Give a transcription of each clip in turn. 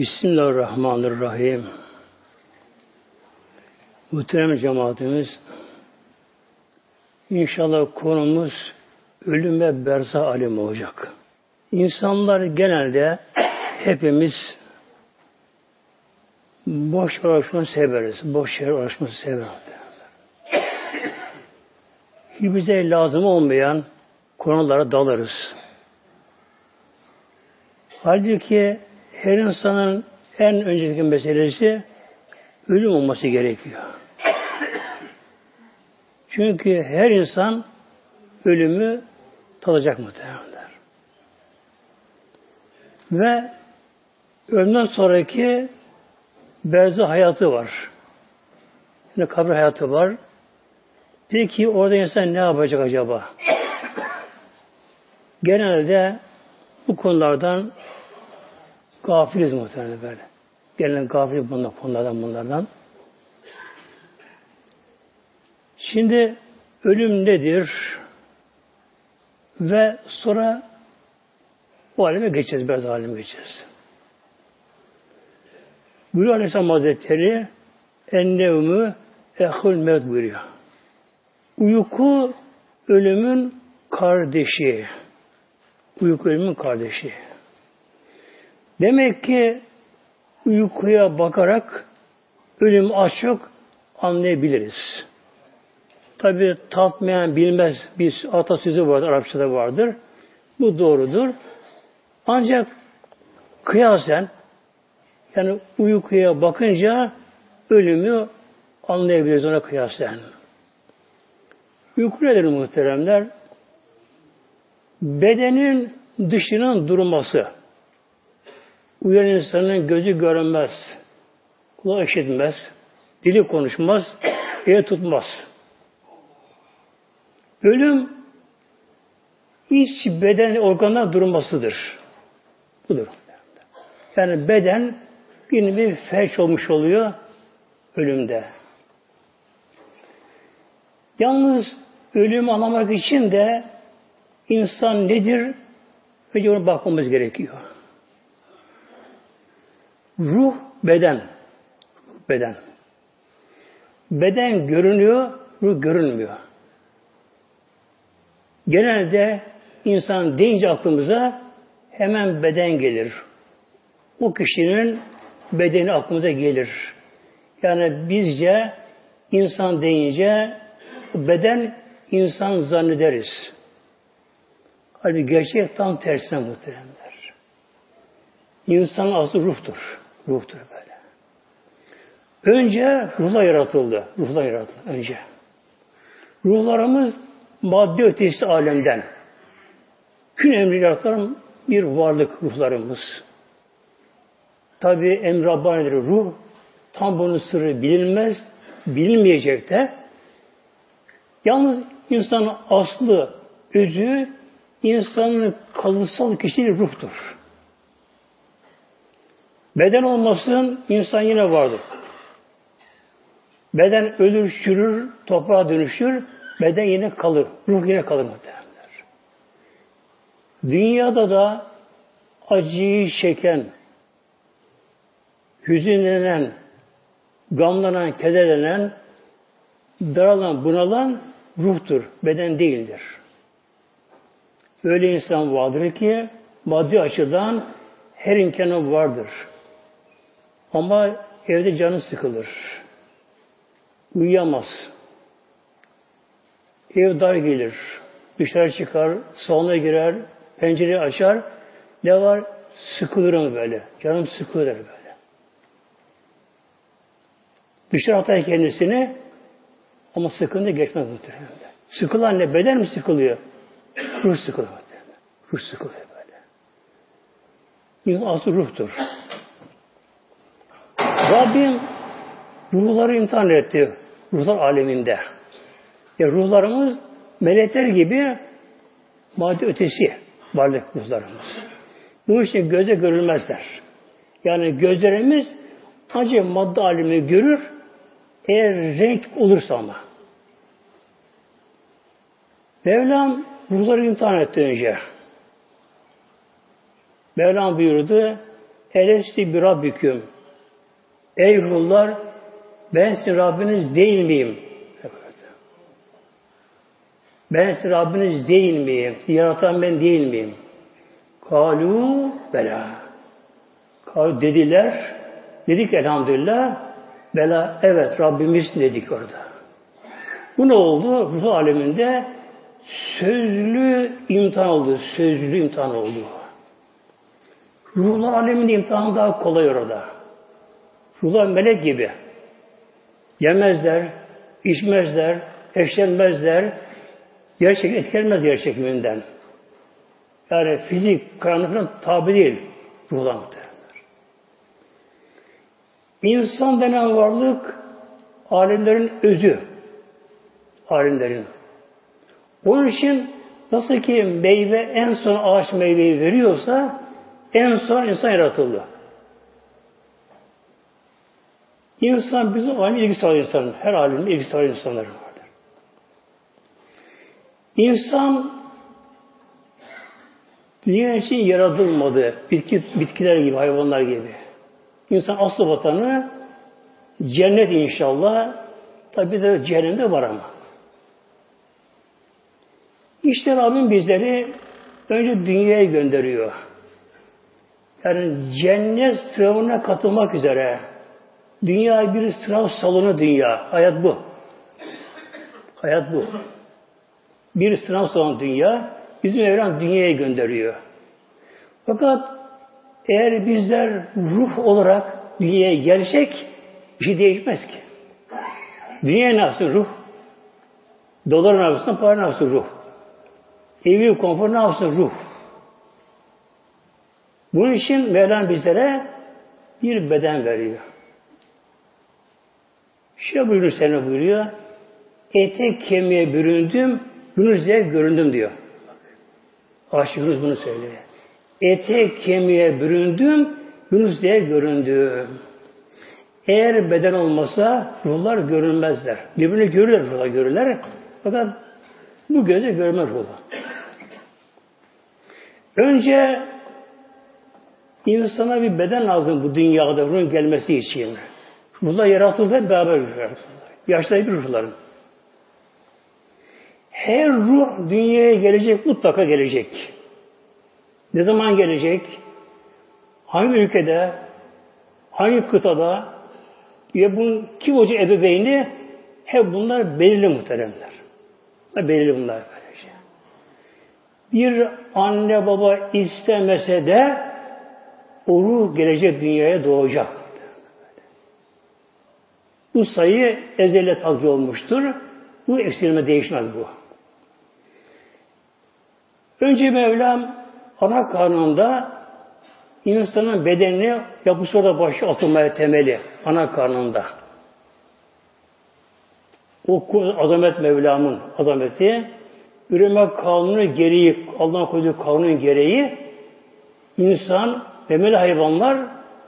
Bismillahirrahmanirrahim. Muhterem cemaatimiz, inşallah konumuz ölüm ve berza alim olacak. İnsanlar genelde hepimiz boş uğraşmayı severiz. Boş yer uğraşmayı severiz. Bize lazım olmayan konulara dalarız. Halbuki her insanın en önceki meselesi ölüm olması gerekiyor. Çünkü her insan ölümü tadacak muhtemelenler. Ve ölümden sonraki berzah hayatı var. Yani kabir hayatı var. Peki orada insan ne yapacak acaba? Genelde bu konulardan Gafiliz muhtemelen böyle. Gelen gafil bunlar, konulardan bunlardan. Şimdi ölüm nedir? Ve sonra o aleme geçeceğiz, biraz aleme geçeceğiz. Buyuruyor Aleyhisselam Hazretleri ennevmü ehul mevt buyuruyor. Uyku ölümün kardeşi. Uyku ölümün kardeşi. Demek ki uykuya bakarak ölüm az çok anlayabiliriz. Tabi tatmayan bilmez bir atasözü vardır, Arapçada vardır. Bu doğrudur. Ancak kıyasen yani uykuya bakınca ölümü anlayabiliriz ona kıyasen. Uyku nedir muhteremler? Bedenin dışının durması. Uyan insanın gözü görünmez, kulağı işitmez, dili konuşmaz, el tutmaz. Ölüm iç beden organlar durmasıdır. Budur. Yani beden bir bir felç olmuş oluyor ölümde. Yalnız ölümü anlamak için de insan nedir? Önce ona bakmamız gerekiyor. Ruh, beden. Beden. Beden görünüyor, ruh görünmüyor. Genelde insan deyince aklımıza hemen beden gelir. O kişinin bedeni aklımıza gelir. Yani bizce insan deyince beden insan zannederiz. Halbuki gerçek tam tersine muhteremler. İnsan aslı ruhtur. Ruhtur böyle. Önce ruhla yaratıldı. Ruhla yaratıldı önce. Ruhlarımız madde ötesi alemden. Kün emri yaratan bir varlık ruhlarımız. Tabi emri ruh. Tam bunun sırrı bilinmez, bilinmeyecek de. Yalnız insanın aslı, özü, insanın kalıtsal kişiliği ruhtur. Beden olmasın insan yine vardır. Beden ölür, çürür, toprağa dönüşür, beden yine kalır. Ruh yine kalır muhtemelenler. Dünyada da acıyı çeken, hüzünlenen, gamlanan, kederlenen, daralan, bunalan ruhtur, beden değildir. Öyle insan vardır ki maddi açıdan her imkanı vardır. Ama evde canı sıkılır. Uyuyamaz. Ev dar gelir. Dışarı çıkar, salona girer, pencereyi açar. Ne var? Sıkılırım böyle. Canım sıkılır böyle. Dışarı atar kendisini ama sıkıntı geçmez muhtemelen. Sıkılan ne? Beden mi sıkılıyor? Ruh sıkılıyor. Ruh sıkılıyor böyle. İnsan aslı ruhtur. Rabbim ruhları imtihan etti. Ruhlar aleminde. Yani ruhlarımız melekler gibi madde ötesi varlık ruhlarımız. Bu için göze görülmezler. Yani gözlerimiz ancak madde alemi görür eğer renk olursa ama. Mevlam ruhları imtihan etti önce. Mevlam buyurdu Elesti bir Rabbiküm. Ey ruhlar ben sizin Rabbiniz değil miyim? Ben sizin Rabbiniz değil miyim? Yaratan ben değil miyim? Kalu bela. Kalu dediler. Dedik elhamdülillah. Bela evet Rabbimiz dedik orada. Bu ne oldu? Ruh aleminde sözlü imtihan oldu. Sözlü imtihan oldu. Ruhlar aleminde imtihan daha kolay orada. Ruhlar melek gibi. Yemezler, içmezler, eşlenmezler, yer çekim etkilenmez yer çekiminden. Yani fizik, karanlıktan tabi değil ruhlar muhtemelenler. İnsan denen varlık alimlerin özü. Alimlerin. Onun için nasıl ki meyve en son ağaç meyveyi veriyorsa en son insan yaratıldı. İnsan bizim aynı ilgisi var insanın. Her alemde ilgisi var insanların vardır. İnsan dünya için yaratılmadı. Bitki, bitkiler gibi, hayvanlar gibi. İnsan asıl vatanı cennet inşallah. Tabi de cehennemde var ama. İşte Rabbim bizleri önce dünyaya gönderiyor. Yani cennet sınavına katılmak üzere. Dünya bir sınav salonu dünya. Hayat bu. Hayat bu. Bir sınav salonu dünya. Bizim evren dünyaya gönderiyor. Fakat eğer bizler ruh olarak dünyaya gelsek bir şey değişmez ki. Dünya ne yapsın ruh? Dolar ne yapsın, para ne yapsın ruh? Evi konfor ne yapsın ruh? Bunun için Mevlam bizlere bir beden veriyor. Şöyle buyuruyor Selma buyuruyor. Ete kemiğe büründüm, Yunus göründüm diyor. Aşık Yunus bunu söylüyor. Ete kemiğe büründüm, Yunus diye göründüm. Eğer beden olmasa ruhlar görünmezler. Birbirini görürler, ruhlar görürler. Fakat bu göze görmez ruhlar. Önce insana bir beden lazım bu dünyada ruhun gelmesi için. Ruhlar yaratıldı beraber yaratıldı. Yaşları bir ruhların. Her ruh dünyaya gelecek, mutlaka gelecek. Ne zaman gelecek? Hangi ülkede? Hangi kıtada? Ya bunun kim hoca ebeveyni? Hep bunlar belirli muhteremler. Belirli bunlar böylece. Bir anne baba istemese de o ruh gelecek dünyaya doğacak. Bu sayı ezelle takdir olmuştur. Bu eksilme değişmez bu. Önce Mevlam ana karnında insanın bedenini yapısı orada başı atılmaya temeli ana karnında. O azamet Mevlam'ın azameti üreme kanunu gereği Allah'ın koyduğu kanunun gereği insan memeli hayvanlar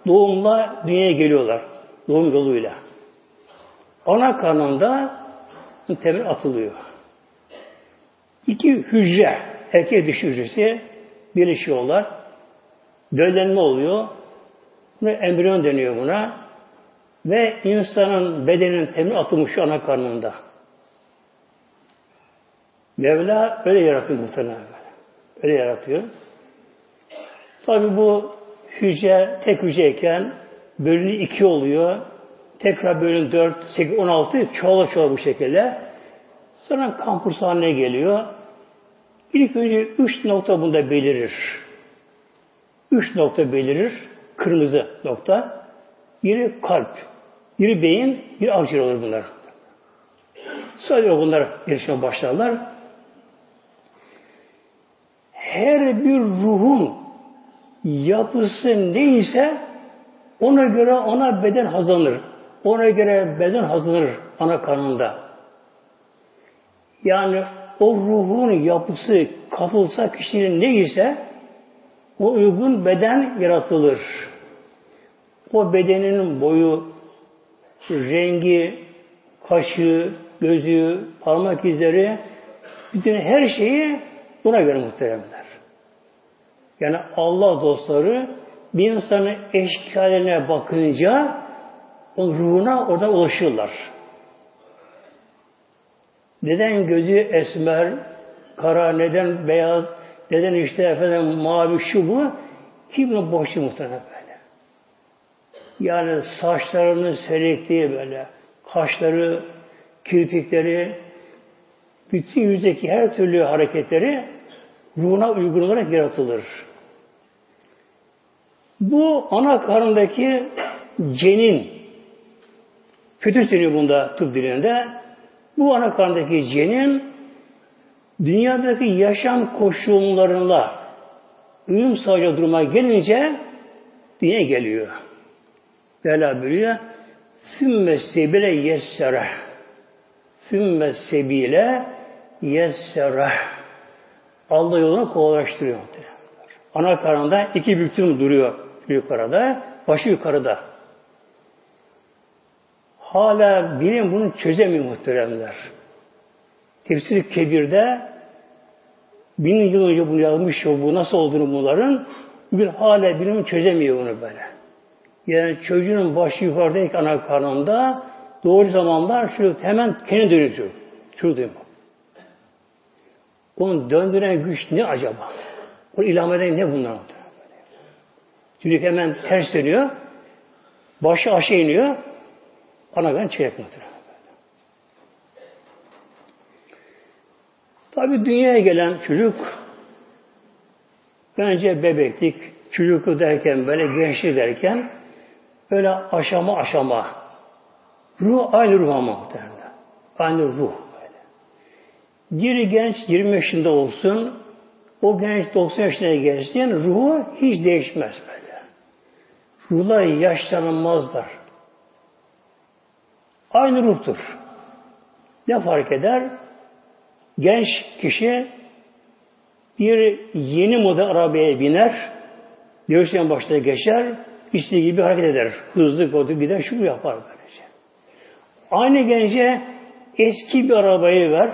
doğumla dünyaya geliyorlar. Doğum yoluyla. Ana karnında temel atılıyor. İki hücre, erkek dişi hücresi birleşiyorlar. Döllenme oluyor. Buna embriyon deniyor buna. Ve insanın bedeninin temel atılmış ana karnında. Mevla öyle yaratıyor muhtemelen. Öyle yaratıyor. Tabi bu hücre tek hücreyken bölünü iki oluyor. Tekrar bölün 4, 8, 16 çoğala çoğala bu şekilde. Sonra kampüs haline geliyor. İlk önce üç nokta bunda belirir. Üç nokta belirir. Kırmızı nokta. Biri kalp, biri beyin, bir akciğer olur bunlar. Sonra bunlar gelişmeye başlarlar. Her bir ruhun yapısı neyse ona göre ona beden hazırlanır. Ona göre beden hazırlanır ana karnında. Yani o ruhun yapısı katılsa kişinin neyse o uygun beden yaratılır. O bedenin boyu, rengi, kaşı, gözü, parmak izleri, bütün her şeyi buna göre muhteremler. Yani Allah dostları bir insanın eşkaline bakınca o ruhuna orada ulaşıyorlar. Neden gözü esmer, kara, neden beyaz, neden işte efendim mavi şu bu, kimin boşu muhtemelen böyle. Yani saçlarının serekliği böyle, kaşları, kirpikleri, bütün yüzdeki her türlü hareketleri ruhuna uygun olarak yaratılır. Bu ana karnındaki cenin, fötüs deniyor bunda tıp dilinde, bu ana karnındaki cenin dünyadaki yaşam koşullarıyla uyum sağlayacak duruma gelince dünya geliyor. Bela buyuruyor. Sümme sebile yessere. Sümme sebile yessere. Allah yolunu kolaylaştırıyor. Ana karnında iki büktüm duruyor yukarıda, başı yukarıda. Hala bilim bunu çözemiyor muhteremler. Tefsir Kebir'de bin yıl önce bunu yazmış bu nasıl olduğunu bunların bir hala bilim çözemiyor bunu böyle. Yani çocuğun başı yukarıdayken ana karnında doğru zamanlar şu hemen kendi. Şunu duyma. Onu döndüren güç ne acaba? O ilham eden ne bunlar? Çocuk hemen ters dönüyor. Başı aşağı iniyor. Ana ben çeyrek muhtemelen. Tabi dünyaya gelen çocuk önce bebeklik, çocuk derken böyle gençlik derken böyle aşama aşama ruh aynı ruh ama muhtemelen. Aynı ruh böyle. Bir genç 20 yaşında olsun o genç 90 yaşına gelsin ruhu hiç değişmez böyle. Ruhlar yaşlanmazlar. Aynı ruhtur. Ne fark eder? Genç kişi bir yeni model arabaya biner, direksiyon başına geçer, istediği gibi hareket eder. Hızlı kodu gider, şu yapar böylece. Aynı gence eski bir arabayı ver,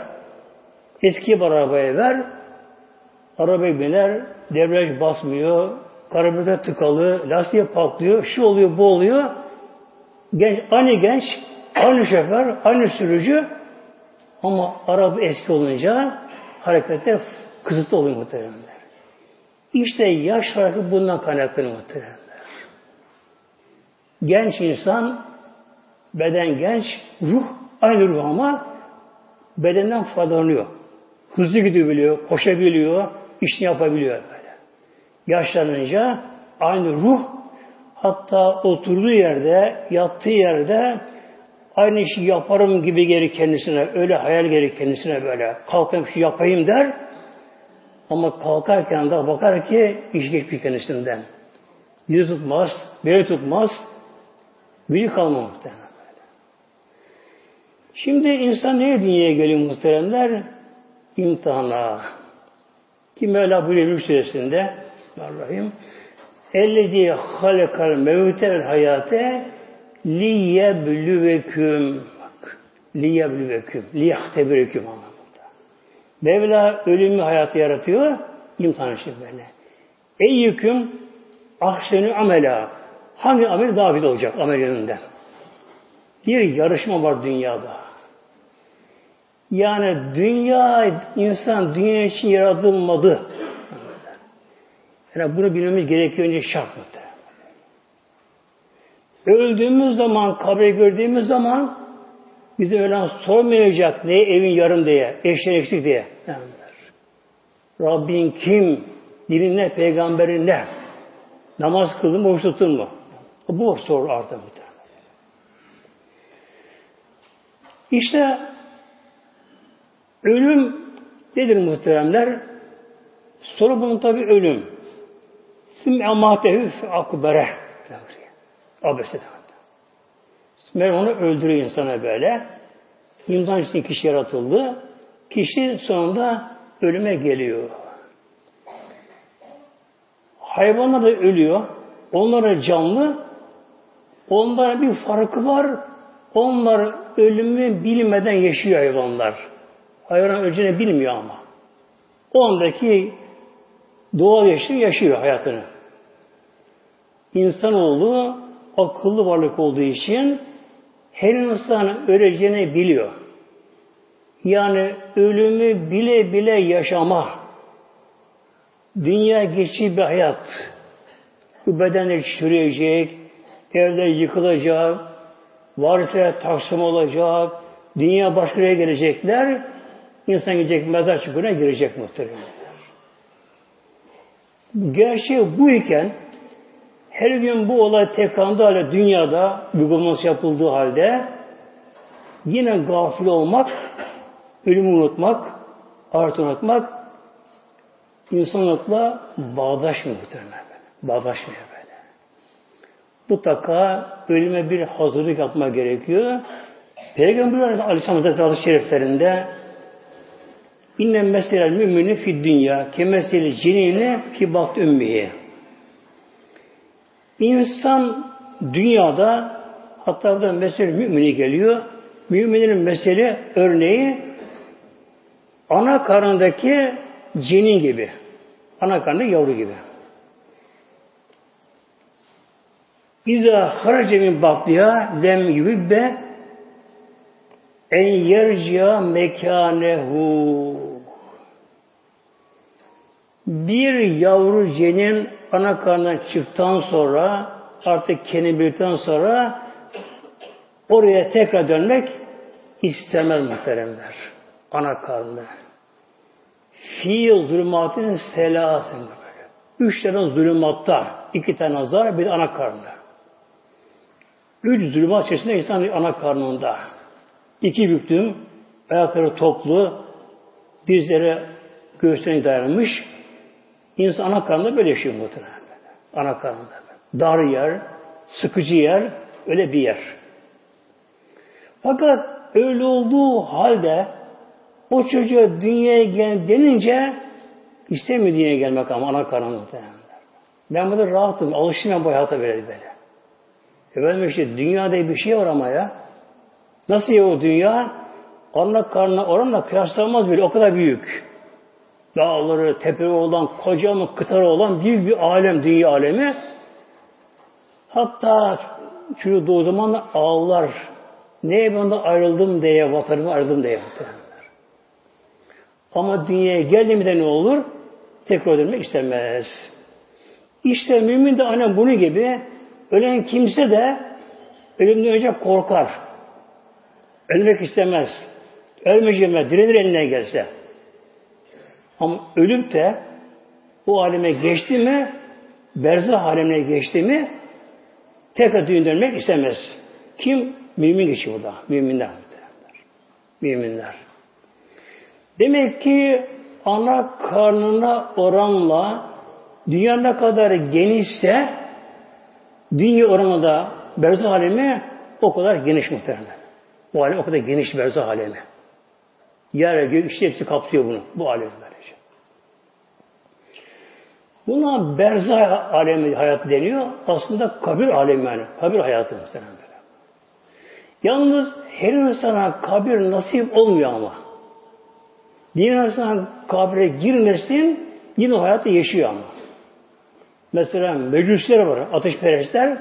eski bir arabaya ver, arabaya biner, debriyaj basmıyor, Karbüratör tıkalı, lastiğe patlıyor, şu oluyor, bu oluyor. Genç, aynı genç, aynı şoför, aynı sürücü ama araba eski olunca hareketler kısıtlı oluyor muhteremler. İşte yaş farkı bundan kaynaklanıyor muhteremler. Genç insan, beden genç, ruh aynı ruh ama bedenden faydalanıyor. Hızlı gidebiliyor, koşabiliyor, işini yapabiliyor. Yaşlanınca aynı ruh hatta oturduğu yerde, yattığı yerde aynı işi yaparım gibi geri kendisine, öyle hayal geri kendisine böyle. Kalkayım şu yapayım der. Ama kalkarken de bakar ki iş geçmiş kendisinden. Yüzü tutmaz, beli tutmaz, büyük kalma muhtemelen. Şimdi insan neye dünyaya geliyor muhteremler? İmtihana. Ki Mevla buyuruyor Mülk Suresinde Bismillahirrahmanirrahim. Ellezi halakal mevte vel hayate liyeblüveküm liyeblüveküm liyahtebirüküm anlamında. Mevla ölümü hayatı yaratıyor imtihan için böyle. Ey yüküm ahsenü amela hangi amel daha güzel olacak amel yönünden? Bir yarışma var dünyada. Yani dünya, insan dünya için yaratılmadı. Yani bunu bilmemiz gerekiyor önce şart mı? Öldüğümüz zaman, kabre gördüğümüz zaman bize ölen sormayacak ne evin yarım diye, eşler eksik diye. Yani, Rabbin kim? Dinin ne? Peygamberin ne? Namaz kıldın mı, oruç tuttun mu? Bu soru artık. İşte ölüm nedir muhteremler? Soru bunun tabi ölüm. Sim ematehu akbere. Abese Meğer onu öldürüyor insana böyle. İmdan için kişi yaratıldı. Kişi sonunda ölüme geliyor. Hayvanlar da ölüyor. Onlar canlı. Onlara bir farkı var. Onlar ölümü bilmeden yaşıyor hayvanlar. Hayvan öleceğini bilmiyor ama. O andaki Doğal yaşıyor, yaşıyor hayatını. insanoğlu akıllı varlık olduğu için her insan öleceğini biliyor. Yani ölümü bile bile yaşama. Dünya geçici bir hayat. Bu bedenler çürüyecek, evler yıkılacak, varisler taksim olacak, dünya başka yere gelecekler, insan gidecek mezar çukuruna girecek muhtemelen. Gerçeği bu iken her gün bu olay tekrarında halde dünyada uygulaması yapıldığı halde yine gafil olmak, ölümü unutmak, artı unutmak insanlıkla bağdaşmıyor muhtemelen. Bağdaşmıyor böyle. Mutlaka ölüme bir hazırlık yapmak gerekiyor. Peygamber Aleyhisselam Hazretleri Şeriflerinde İnne meselel mümini fi dünya kemeseli cinine fi bat ümmiye. İnsan dünyada hatta burada mesele mümini geliyor. Müminin mesele örneği ana karnındaki cinin gibi. Ana karnında yavru gibi. İza harace min batliya lem yubbe en yerciya mekanehu bir yavru cenin ana karnından çıktıktan sonra artık kendini sonra oraya tekrar dönmek istemez muhteremler. Ana karnı. Fiil zulümatın selasın böyle. Üç tane zulümatta, iki tane azar, bir ana karnı. Üç zulümat içerisinde insan ana karnında. İki büktüm, ayakları toplu, dizleri göğüslerine dayanmış. İnsan ana karnında böyle yaşıyor muhtemelen. Ana karnında. Dar yer, sıkıcı yer, öyle bir yer. Fakat öyle olduğu halde o çocuğa dünyaya gel denince istemiyor dünyaya gelmek ama ana karnında muhtemelen. Ben burada rahatım, alıştım ben bu hayata böyle böyle. Efendim işte dünyada bir şey var ama ya. Nasıl ya o dünya? Ana karnına oranla kıyaslanmaz bile o kadar büyük. Dağları, tepeleri olan, kocaman kıtaları olan büyük bir alem, dünya alemi. Hatta çocuk doğu zaman ağlar. Neye ben ayrıldım diye, vatanıma ayrıldım diye. Ama dünyaya geldiğimde ne olur? Tekrar dönmek istemez. İşte mümin de annem bunu gibi ölen kimse de ölümden önce korkar. Ölmek istemez. Ölmeyeceğime direnir eline gelse. Ama ölüp de o aleme geçti mi, berzah alemine geçti mi, tekrar düğün dönmek istemez. Kim? Mümin geçiyor burada. Müminler. Müminler. Demek ki ana karnına oranla dünya ne kadar genişse dünya oranında berzah alemi o kadar geniş muhtemelen. Bu alem o kadar geniş berzah alemi. Yer gök işte hepsi kapsıyor bunu. Bu alem böylece. Buna berzah alemi hayat deniyor. Aslında kabir alemi yani. Kabir hayatı muhtemelen böyle. Yalnız her insana kabir nasip olmuyor ama. Bir insan kabire girmesin yine o hayatı yaşıyor ama. Mesela meclisler var, ateşperestler.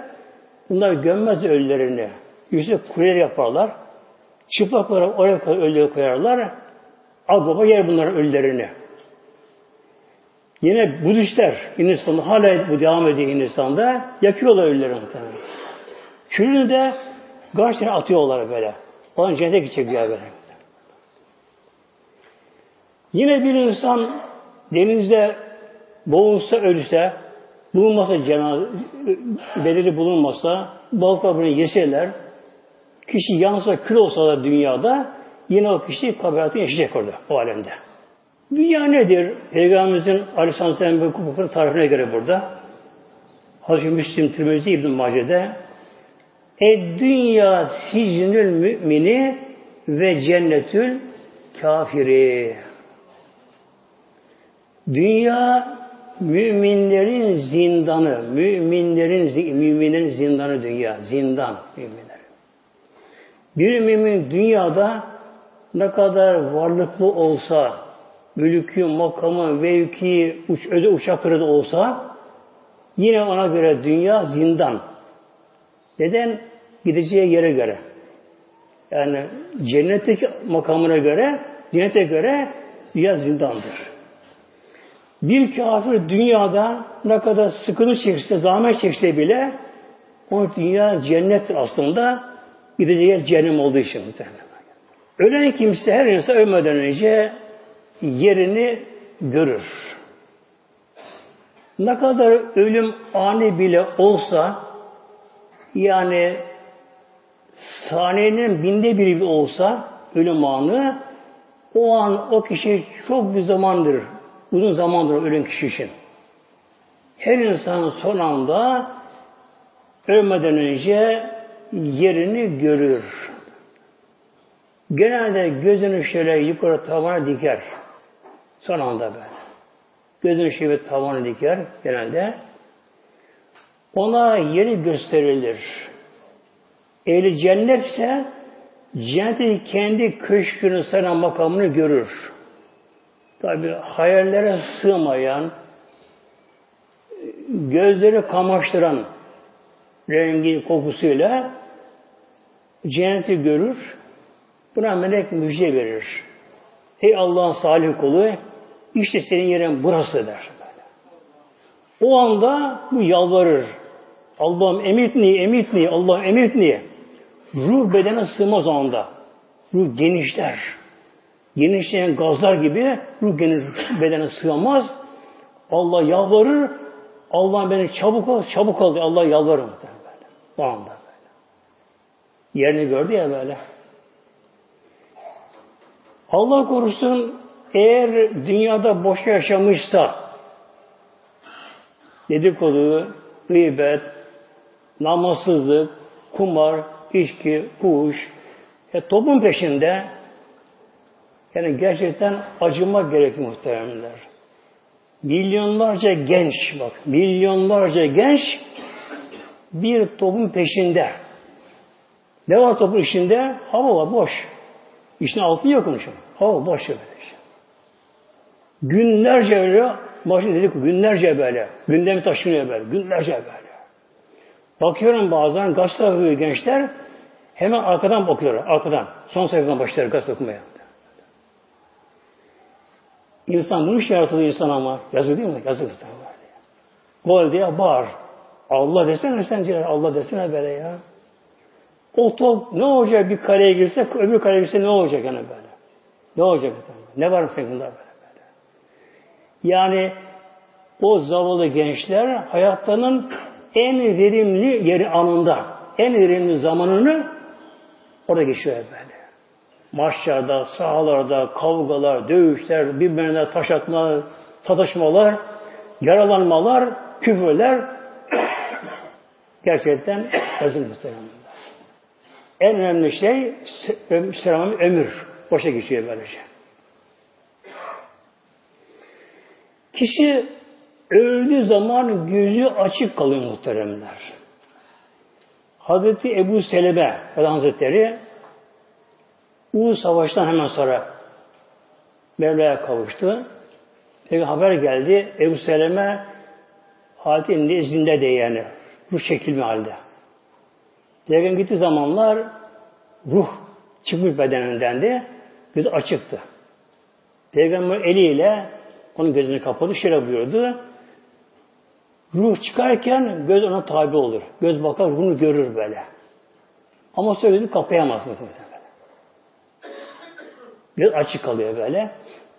Bunlar gömmez ölülerini. Yüksek kuleler yaparlar. Çıplaklara oraya ölüleri koyarlar. Al baba yer bunların ölülerini. Yine Budistler Hindistan'da hala bu devam ediyor Hindistan'da. Yakıyorlar ölüleri muhtemelen. Külünü de karşına atıyorlar böyle. Olan cennete gidecek diye böyle. Yine bir insan denizde boğulsa ölse, bulunmasa cenaze, belirli bulunmasa, balık bunu yeseler, Kişi yansa kül olsa da dünyada yine o kişi kabir hayatını yaşayacak orada, o alemde. Dünya nedir? Peygamberimizin Aleyhisselam bu tarifine göre burada Hazreti Müslim Tirmizi İbn Mace'de E dünya sicnül mümini ve cennetül kafiri. Dünya müminlerin zindanı, müminlerin müminlerin zindanı dünya, zindan müminler. Bir mümin dünyada ne kadar varlıklı olsa, mülkü, makamı, mevki, uç, öde uçakları da olsa, Yine ona göre dünya zindan. Neden? Gideceği yere göre. Yani cennetteki makamına göre, cennete göre dünya zindandır. Bir kafir dünyada ne kadar sıkıntı çekse, zahmet çekse bile o dünya cennettir aslında. Gideceği yer cehennem olduğu için muhtemelen. Ölen kimse her insan ölmeden önce yerini görür. Ne kadar ölüm ani bile olsa yani saniyenin binde biri olsa ölüm anı o an o kişi çok bir zamandır uzun zamandır ölen kişi için. Her insan son anda ölmeden önce yerini görür. Genelde gözünü şöyle yukarı tavana diker. Son anda böyle. Gözünü şöyle tavana diker genelde. Ona yeri gösterilir. Ehli cennetse cennetin kendi köşkünü sana makamını görür. Tabi hayallere sığmayan, gözleri kamaştıran rengi kokusuyla cenneti görür. Buna melek müjde verir. Ey Allah'ın salih kulu işte senin yerin burası der. O anda bu yalvarır. Allah'ım emitni, emitni, Allah'ım emitni. Ruh bedene sığmaz o anda. Ruh genişler genişleyen gazlar gibi ruh geniş bedene sığamaz. Allah yalvarır. Allah beni çabuk ol, çabuk ol diye Allah yalvarır. O anda böyle. Yerini gördü ya böyle. Allah korusun eğer dünyada boş yaşamışsa dedikodu, gıybet, namazsızlık, kumar, içki, fuhuş, e, toplum peşinde yani gerçekten acıma gerek muhteremler. Milyonlarca genç bak, milyonlarca genç bir toplum peşinde. Ne var toplum içinde? Hava var, boş. İşin altı yok onun. Hava boş işte. Günlerce öyle, başını dedik günlerce böyle. Gündemi taşınıyor böyle, günlerce böyle. Bakıyorum bazen gazete okuyor gençler, hemen arkadan bakıyorlar, arkadan. Son sayfadan başlar gazete okumaya. İnsan bunu yaratıldı insan ama. Yazık değil mi? Yazık insan böyle. Gol diye bağır. Allah desene sen Allah desene böyle ya. O top ne olacak bir kareye girse öbür kareye girse ne olacak yani böyle? Ne olacak? Ne var senin bunda böyle, böyle? Yani o zavallı gençler hayatlarının en verimli yeri anında, en verimli zamanını orada geçiyor böyle maçlarda, sahalarda, kavgalar, dövüşler, birbirine taş atma, sataşmalar, yaralanmalar, küfürler gerçekten özür muhtemelen. En önemli şey Müslümanın ömür. Boşa geçiyor böylece. Kişi öldüğü zaman gözü açık kalıyor muhteremler. Hazreti Ebu Selebe Hazretleri Uhud Savaşı'ndan hemen sonra Mevla'ya kavuştu. Peki haber geldi. Ebu Seleme Hazreti nezdinde de yani. Ruh çekilme halde. Peygamber gitti zamanlar ruh çıkmış bedeninden de gözü açıktı. Peygamber eliyle onun gözünü kapadı. Şöyle buyurdu. Ruh çıkarken göz ona tabi olur. Göz bakar, ruhunu görür böyle. Ama söyledi kapayamaz mesela. Göz açık kalıyor böyle.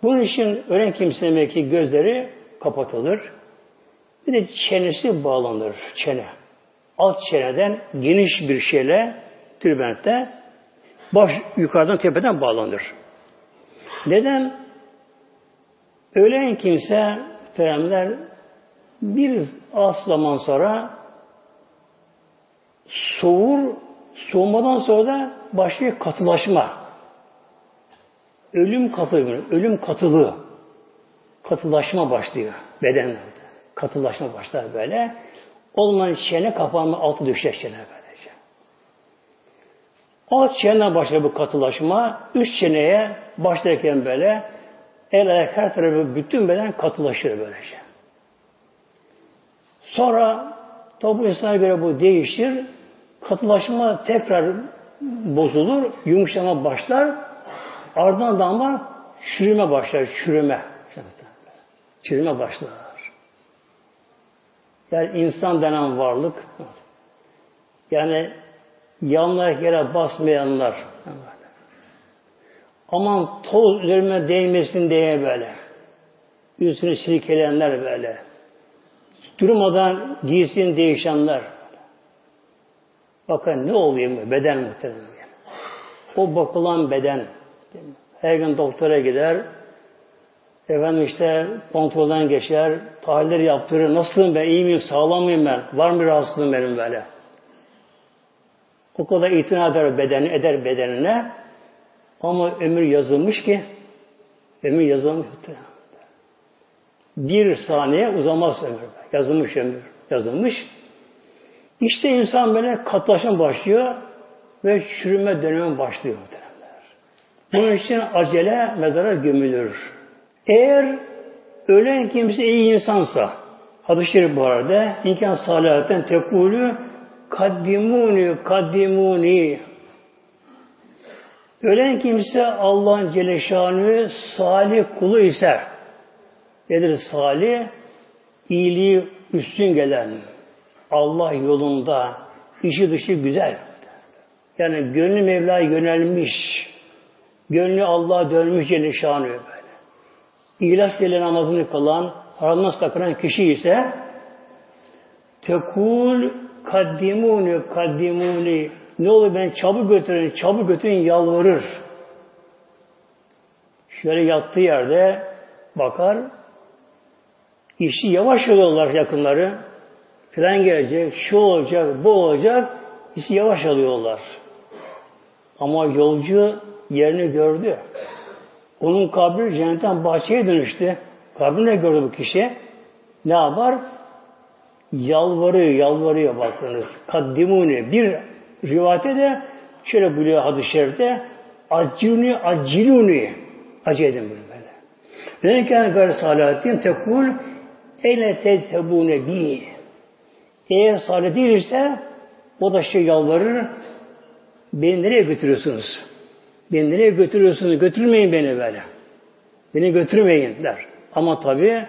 Bunun için ölen kimsenin belki gözleri kapatılır. Bir de çenesi bağlanır. Çene. Alt çeneden geniş bir şeyle tülbentte baş yukarıdan tepeden bağlanır. Neden? Ölen kimse muhteremler bir az zaman sonra soğur, soğumadan sonra da başlıyor katılaşma. Ölüm katılığı, ölüm katılığı, katılaşma başlıyor bedenlerde. Katılaşma başlar böyle. Olmayan çene kapanma altı düşer çene böylece. Alt çene başlar bu katılaşma. Üst çeneye başlarken böyle el ayak her tarafı bütün beden katılaşır böylece. Sonra tabi insana göre bu değişir. Katılaşma tekrar bozulur, yumuşama başlar. Ardından da ama çürüme başlar, çürüme. Çürüme başlar. Yani insan denen varlık, yani yanına yere basmayanlar, aman toz üzerime değmesin diye böyle, üstünü silkelenler böyle, durmadan giysin değişenler, bakın ne oluyor? Beden muhtemelen. O bakılan beden, her gün doktora gider, efendim işte kontrolden geçer, tahliller yaptırır. Nasılım ben, iyi miyim, sağlam mıyım ben, var mı rahatsızlığım benim böyle. O kadar itina eder bedeni, eder bedenine. Ama ömür yazılmış ki, ömür yazılmış. Bir saniye uzamaz ömür. Yazılmış ömür. Yazılmış. İşte insan böyle katlaşma başlıyor ve çürüme dönemi başlıyor. Bunun için acele mezara gömülür. Eğer ölen kimse iyi insansa, hadis-i şerif bu arada, imkan salahaten tekulü kaddimuni kaddimuni Ölen kimse Allah'ın Celle salih kulu ise nedir salih? iyiliği üstün gelen Allah yolunda işi dışı güzel. Yani gönlü Mevla'ya yönelmiş, gönlü Allah'a dönmüş Celle Şanı böyle. İhlas ile namazını kılan, haramdan sakınan kişi ise tekul kaddimuni kaddimuni ne olur ben çabuk götürün, çabuk götürün yalvarır. Şöyle yattığı yerde bakar, işi yavaş alıyorlar yakınları. Fren gelecek, şu olacak, bu olacak, işi yavaş alıyorlar. Ama yolcu yerini gördü. Onun kabri cennetten bahçeye dönüştü. Kabri ne gördü bu kişi? Ne yapar? Yalvarıyor, yalvarıyor bakınız. Kaddimuni. Bir rivayete de şöyle buyuruyor hadis-i şerifte aciluni aciluni acı edin bunu böyle. Neden kâne gayri salahattin tekul eyle tezhebune bi eğer salih değilse o da şey yalvarır beni nereye götürüyorsunuz? Beni nereye götürüyorsunuz? Götürmeyin beni böyle. Beni götürmeyin der. Ama tabi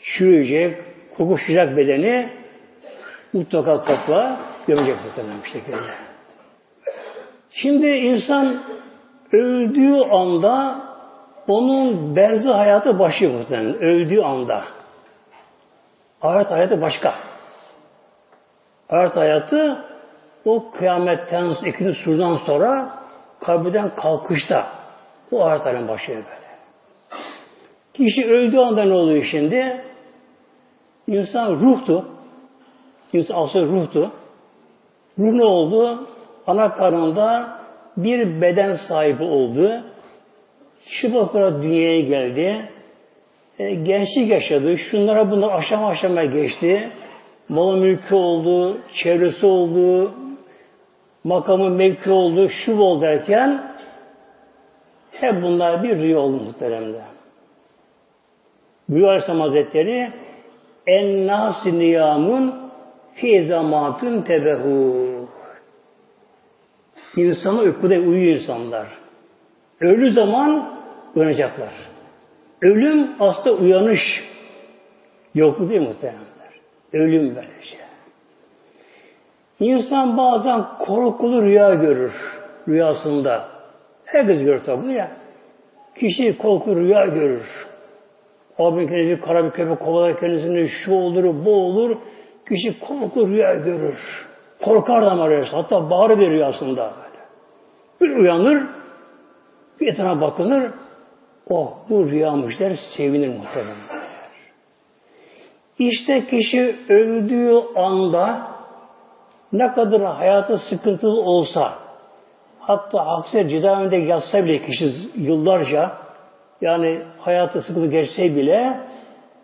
çürüyecek, kokuşacak bedeni mutlaka toprağa gömecek muhtemelen bir şekilde. Şimdi insan öldüğü anda onun berzi hayatı başlıyor muhtemelen. Öldüğü anda. Ahiret hayatı başka. Ahiret hayatı o kıyametten, ikinci surdan sonra kabirden kalkışta bu hayatı başlıyor böyle. Kişi öldüğü anda ne oluyor şimdi? İnsan ruhtu. İnsan aslında ruhtu. Ruh ne oldu? Ana karnında bir beden sahibi oldu. Çıplaklara dünyaya geldi. E, gençlik yaşadı. Şunlara bunlar aşama aşama geçti. Malı mülkü oldu, çevresi oldu, makamı mevki oldu, şu oldu derken hep bunlar bir rüya oldu muhteremde. Buyuruyor Aleyhisselam Hazretleri en nas niyamun fi zamatun tebehu. İnsanı uykuda uyuyor insanlar. Ölü zaman uyanacaklar. Ölüm aslında uyanış. Yoktu değil muhtemelenler. Ölüm böylece. İnsan bazen korkulu rüya görür rüyasında. Herkes görür tabi ya. Kişi korkulu rüya görür. Abim kendisi kara bir köpek kovalar kendisini şu olur bu olur. Kişi korku rüya görür. Korkar da rüyası. Hatta bağırı bir rüyasında. Bir uyanır, bir etrafa bakınır. Oh bu rüyamış der, sevinir muhtemelen. İşte kişi öldüğü anda ne kadar hayatı sıkıntılı olsa hatta aksine cezaevinde yatsa bile kişi yıllarca yani hayatı sıkıntı geçse bile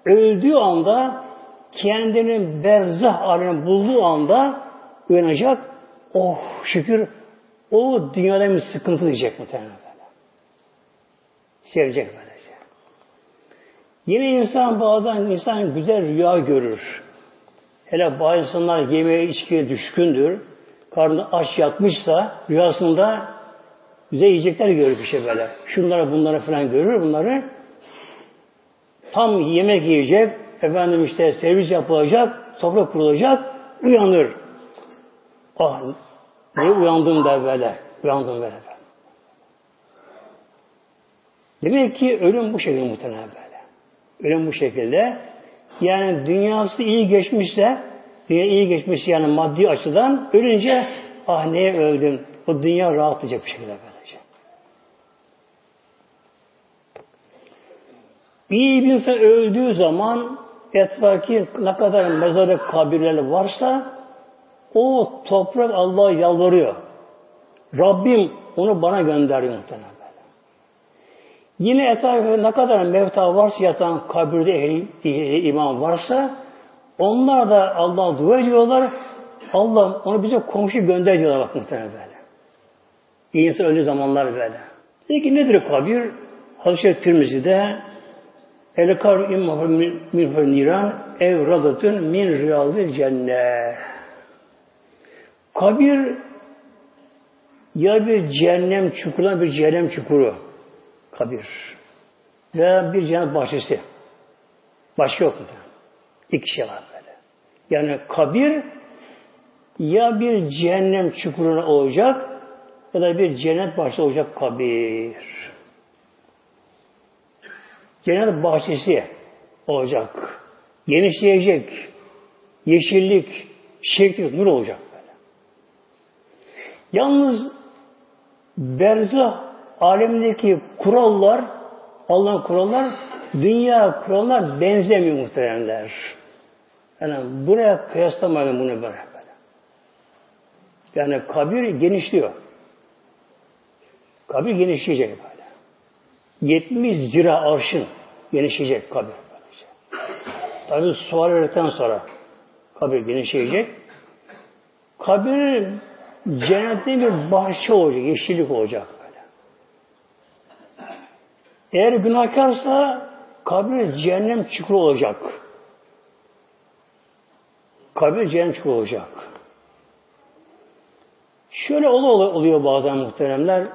öldüğü anda kendinin berzah halini bulduğu anda uyanacak. Oh şükür o dünyada bir sıkıntı diyecek muhtemelen. Sevecek böylece. Yine insan bazen insan güzel rüya görür. Hele bazı insanlar yemeğe içkiye düşkündür. Karnı aç yatmışsa rüyasında bize yiyecekler görür bir şey böyle. Şunları bunları falan görür bunları. Tam yemek yiyecek, efendim işte servis yapılacak, sofra kurulacak, uyanır. Ah, ne uyandım der böyle. Uyandım böyle. Demek ki ölüm bu şekilde muhtemelen böyle. Ölüm bu şekilde. Yani dünyası iyi geçmişse, dünya iyi geçmişse yani maddi açıdan ölünce ah neye öldüm? O dünya rahatlayacak bir şekilde böylece. İyi bir insan öldüğü zaman etrafı ne kadar mezarı kabirleri varsa o toprak Allah'a yalvarıyor. Rabbim onu bana gönderiyor muhtemelen. Yine etrafında ne kadar mevta varsa yatan kabirde ehli, iman varsa onlar da Allah'a dua ediyorlar. Allah onu bize komşu gönder diyorlar bak muhtemelen böyle. İnsan öldüğü zamanlar böyle. Peki nedir kabir? Hazreti Tirmizi'de El kar imma min niran ev radatun min riyadil cennet. Kabir ya bir cehennem çukuru, bir cehennem çukuru kabir. Veya bir cennet bahçesi. Başka yok mu? İki şey var böyle. Yani kabir ya bir cehennem çukuruna olacak ya da bir cennet bahçesi olacak kabir. Cennet bahçesi olacak. Genişleyecek. Yeşillik, şekli, nur olacak böyle. Yalnız berzah alemdeki kurallar, Allah'ın kurallar, dünya kurallar benzemiyor muhteremler. Yani buraya kıyaslamayalım bunu böyle. Yani kabir genişliyor. Kabir genişleyecek böyle. 70 zira arşın genişleyecek kabir. Tabi sual öğretten sonra kabir genişleyecek. Kabir cennette bir bahçe olacak, yeşillik olacak. Eğer günahkarsa kabir cehennem çukuru olacak. Kabir cehennem çukuru olacak. Şöyle oluyor bazen muhteremler.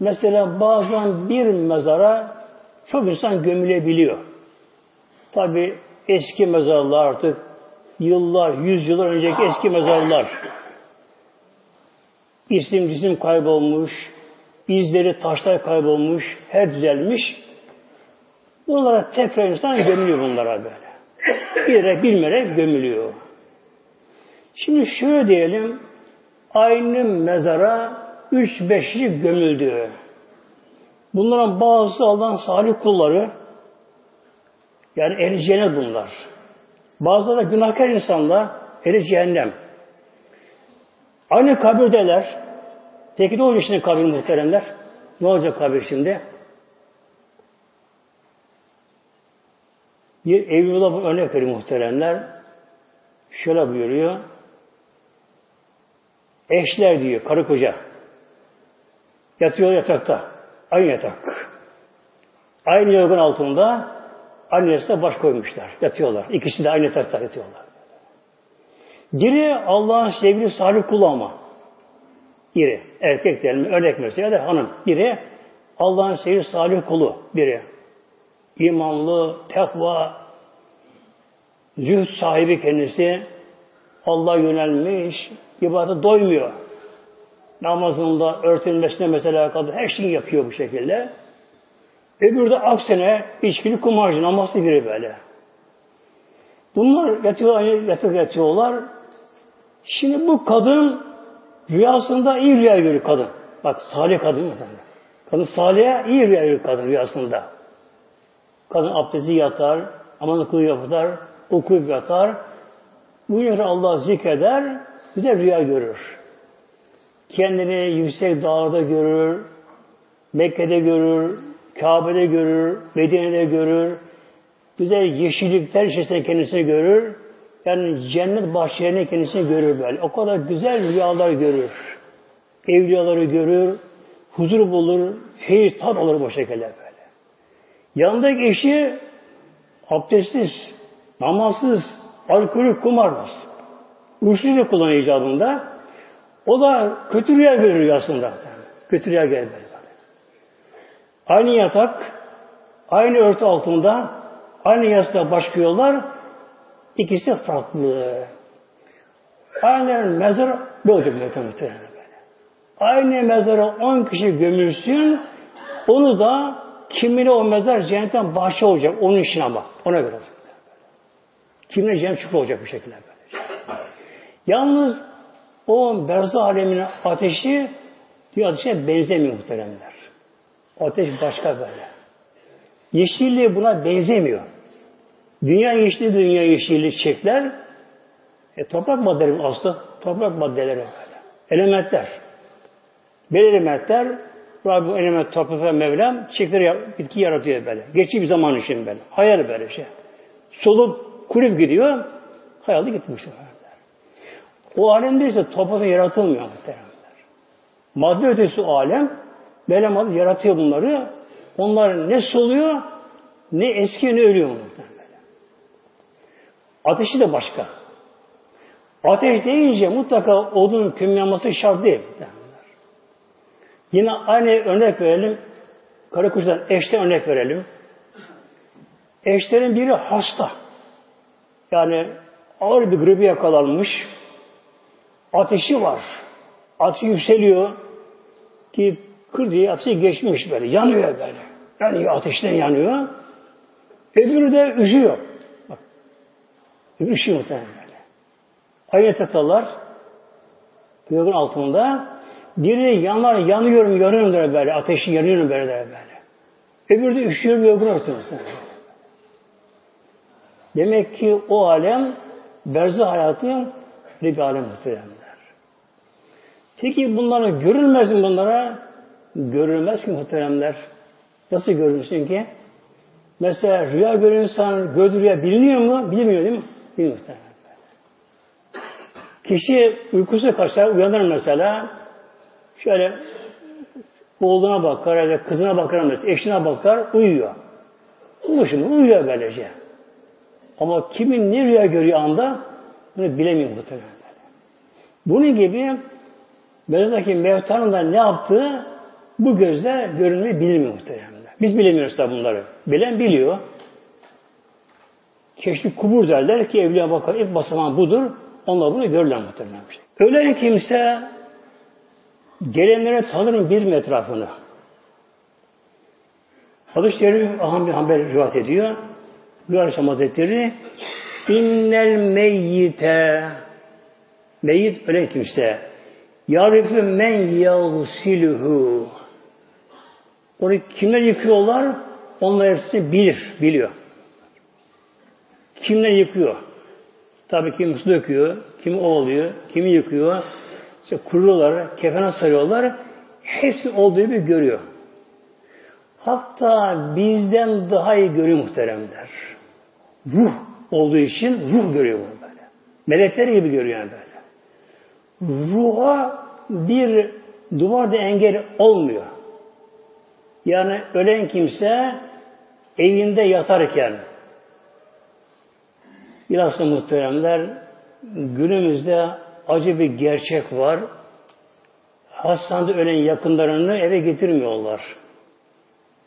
Mesela bazen bir mezara çok insan gömülebiliyor. Tabi eski mezarlar artık yıllar, yüz yıllar önceki eski mezarlar. İsim cisim kaybolmuş, izleri, taşlar kaybolmuş, her düzelmiş. Bunlara tekrar insan gömülüyor bunlara böyle. Bilerek bilmerek gömülüyor. Şimdi şöyle diyelim, aynı mezara üç beşli gömüldü. Bunların bazısı Allah'ın salih kulları, yani ehli cennet bunlar. Bazıları günahkar insanlar, ehli cehennem. Aynı kabirdeler, Peki ne olacak şimdi kabir muhteremler? Ne olacak kabir şimdi? Bir Evlullah örnek veriyor muhteremler. Şöyle buyuruyor. Eşler diyor, karı koca. Yatıyor yatakta. Aynı yatak. Aynı yorgan altında annesine baş koymuşlar. Yatıyorlar. İkisi de aynı yatakta yatıyorlar. Biri Allah'ın sevgili salih kulu ama. Biri. Erkek diyelim. Örnek mesela de hanım. Biri. Allah'ın sevgili salih kulu. Biri. İmanlı, tekva, zühd sahibi kendisi. Allah yönelmiş. ibadete doymuyor. Namazında, örtülmesine mesela kadar her şeyi yapıyor bu şekilde. Öbürü de aksine içkili kumarcı, namazlı biri böyle. Bunlar yatıyor, yatık yatıyorlar. Şimdi bu kadın Rüyasında iyi rüya görür kadın. Bak salih kadın mı? Kadın salih iyi rüya görür kadın rüyasında. Kadın abdesti yatar, aman okulu yapar, okuyup yatar. Yüzden Allah zikreder, de rüya görür. Kendini yüksek dağda görür, Mekke'de görür, Kabe'de görür, Medine'de görür, güzel yeşillikler içerisinde kendisini görür. Yani cennet bahçelerine kendisini görür böyle. O kadar güzel rüyalar görür. Evliyaları görür, huzur bulur, feyiz tat alır bu şekilde böyle. Yanındaki eşi abdestsiz, namazsız, alkolü kumar Uyuşturucu da kullanıyor icabında. O da kötü rüya görüyor aslında. Kötü rüya görüyor. Aynı yatak, aynı örtü altında, aynı yastığa başlıyorlar. İkisi farklı. Aynı mezar ne olacak muhtemelen böyle. Aynı mezara on kişi gömülsün, onu da kimine o mezar cennetten bahçe olacak. Onun için ama. Ona göre olacak. Kimine cennet çukur olacak bir şekilde böyle. Yalnız o berzah aleminin ateşi diyor ateşe benzemiyor muhteremler. Ateş başka böyle. Yeşilliği buna benzemiyor. Dünya yeşili, dünya yeşili çiçekler e, toprak maddeleri aslı toprak maddeleri böyle. Elementler. Belirli elementler Rabbim element toprak ve Mevlam çiçekleri bitki yaratıyor böyle. Geçici bir zaman için böyle. Hayal böyle şey. Solup kurup gidiyor. Hayalde gitmiş. O alemde ise toprakta yaratılmıyor muhtemelenler. Madde ötesi o alem Mevlam adı yaratıyor bunları. Onlar ne soluyor ne eski ne ölüyor muhtemelen. Ateşi de başka. Ateş deyince mutlaka odun kömür yanması şart değil. Yine aynı örnek verelim. Karı kocadan eşten örnek verelim. Eşlerin biri hasta. Yani ağır bir gribi yakalanmış. Ateşi var. Ateşi yükseliyor. Ki kır diye ateşi geçmiş böyle. Yanıyor böyle. Yani ateşten yanıyor. Öbürü de üşüyor. Bak. Üşüyor muhtemelen böyle. Aynı tetalar göğün altında biri yanar, yanıyorum, yanıyorum böyle. Ateşi yanıyorum böyle böyle. Öbürü de üşüyor, göğün altında. Demek ki o alem berzah hayatı bir alem muhteremler. Peki bunlara görülmez mi bunlara? Görülmez ki muhteremler. Nasıl görünsün ki? Mesela rüya gören insan gördüğü rüya biliniyor mu? Bilmiyor değil mi? Bilmiyor muhteremler. Kişi uykusu kaçar, uyanır mesela. Şöyle oğluna bakar, da kızına bakar mesela, eşine bakar, uyuyor. Uyuşum, uyuyor böylece. Ama kimin ne rüya görüyor anda bunu bilemiyor muhtemelen. Bunun gibi Mevla'daki mevtanın da ne yaptığı bu gözle görünmeyi bilmiyor muhtemelen. Biz bilemiyoruz tabi bunları. Bilen biliyor. Keşfi kubur derler ki evliya bakar ilk basamağı budur. Onlar bunu görürler muhtemelen. Ölen kimse gelenlere tanırım bir etrafını. Hadis-i Şerif Ahmet Hanbel rivayet ediyor. Buyur Aleyhisselam Hazretleri innel meyyite meyyit ölen kimse yarifü men yagsilühü onu kimler yıkıyorlar? Onlar hepsini bilir, biliyor. Kimler yıkıyor? Tabii kim su döküyor, kim ovalıyor, kimi yıkıyor. İşte kuruyorlar, kefene sarıyorlar. Hepsi olduğu gibi görüyor. Hatta bizden daha iyi görüyor muhteremler ruh olduğu için ruh görüyor bunu böyle. Melekler gibi görüyor yani böyle. Ruha bir duvarda engel olmuyor. Yani ölen kimse evinde yatarken biraz da muhteremler günümüzde acı bir gerçek var. Hastanede ölen yakınlarını eve getirmiyorlar.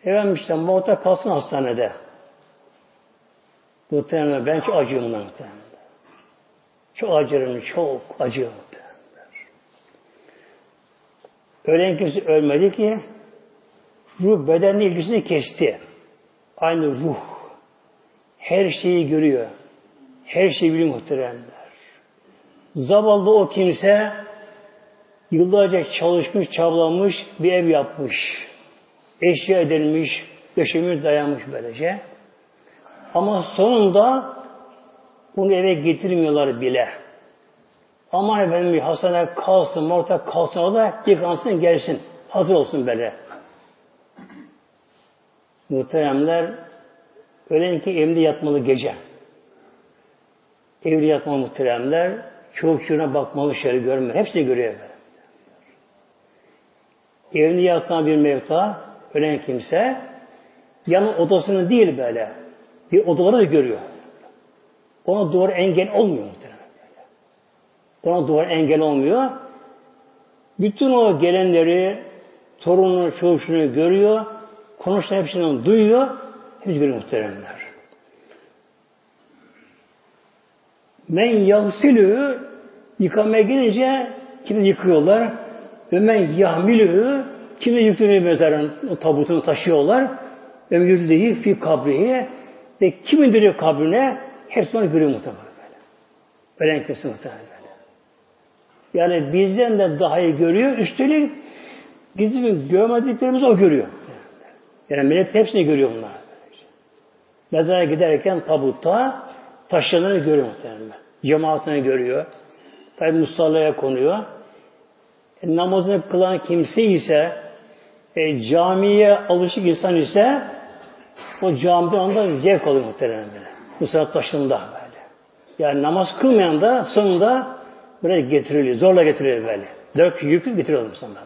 Efendim işte muhta kalsın hastanede. Muhtemelen ben çok acıyorum bundan. Çok acırım, çok acıyorum muhtemelen. Ölen kimse ölmedi ki ruh bedenle ilgisini kesti. Aynı ruh. Her şeyi görüyor. Her şeyi biliyor muhteremler. Zavallı o kimse yıllarca çalışmış, çabalamış, bir ev yapmış. Eşya edilmiş, döşemiş, dayanmış böylece. Ama sonunda bunu eve getirmiyorlar bile. Aman efendim hastane kalsın, morta kalsın, o da yıkansın gelsin. Hazır olsun böyle. Muhteremler ölen ki evde yatmalı gece. Evde yatmalı muhteremler çocuğuna bakmalı şöyle görmüyor. Hepsini görüyor böyle. Evinde yatan bir mevta ölen kimse yanı odasının değil böyle bir odaları da görüyor. ona duvar engel olmuyor muhtemelen. Ona duvar engel olmuyor. Bütün o gelenleri, torununu, çocuğunu görüyor, konuşan hepsini duyuyor, hepsi görüyor muhteremler. Men yagsilü yıkamaya gelince kimi yıkıyorlar. Ve men yahmilü kimi yükleniyor mezarın o tabutunu taşıyorlar. Ve yüzdeyi fi kabrihi ve kim indiriyor kabrine hepsi onu görüyor muhtemelen böyle. Ölen kimse muhtemelen böyle. Yani bizden de daha iyi görüyor. Üstelik bizim görmediklerimizi o görüyor. Yani melek hepsini görüyor bunlar. Mezara giderken tabutta taşlarını görüyor muhtemelen. Cemaatini görüyor. Tabi musallaya konuyor. E, namazını kılan kimse ise e, camiye alışık insan ise o camide onda zevk alıyor muhtemelen. Musalla taşında böyle. Yani namaz kılmayan da sonunda böyle getiriliyor. Zorla getiriliyor böyle. Dört yükü getiriyor muhtemelen.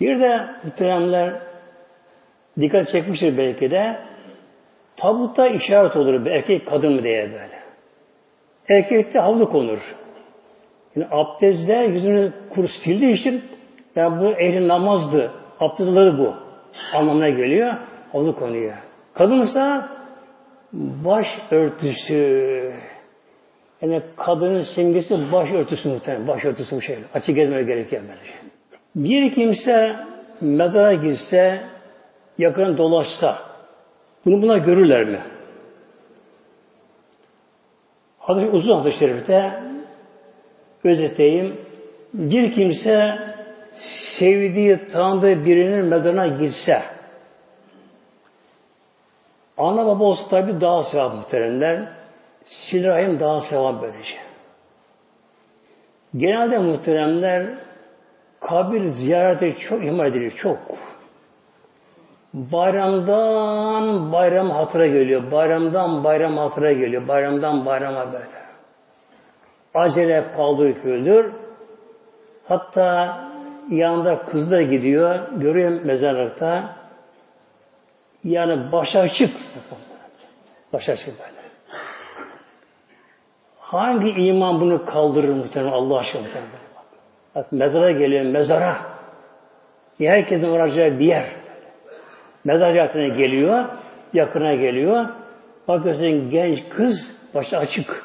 Bir de muhteremler dikkat çekmiştir belki de tabutta işaret olur erkek kadın mı diye böyle. Erkekte havlu konur. Yani abdestte yüzünü kuru sildiği için yani bu ehli namazdı. Abdestleri bu. Anlamına geliyor. Havlu konuyor. Kadınsa baş örtüsü. Yani kadının simgesi baş örtüsü muhtemelen. Baş örtüsü bu şey. Açık gezmeye gerekiyor böylece. Bir kimse mezara girse, yakın dolaşsa, bunu buna görürler mi? Hadis uzun hadis-i şerifte özetleyeyim. Bir kimse sevdiği, tanıdığı birinin mezarına girse ana baba olsa tabi daha sevap muhteremler. Silrahim daha sevap böylece. Genelde muhteremler kabir ziyareti çok ihmal edilir. Çok. Bayramdan bayram hatıra geliyor. Bayramdan bayram hatıra geliyor. Bayramdan bayrama böyle. Acele kaldığı köylür. Hatta yanında kız da gidiyor. Görüyor mezarlıkta. Yani baş açık. Baş açık böyle. Hangi iman bunu kaldırır muhtemelen Allah aşkına. Bak mezara geliyor mezara. Herkesin varacağı bir yer. Mezar yakına geliyor, yakına geliyor. Bakıyorsun genç kız, başı açık.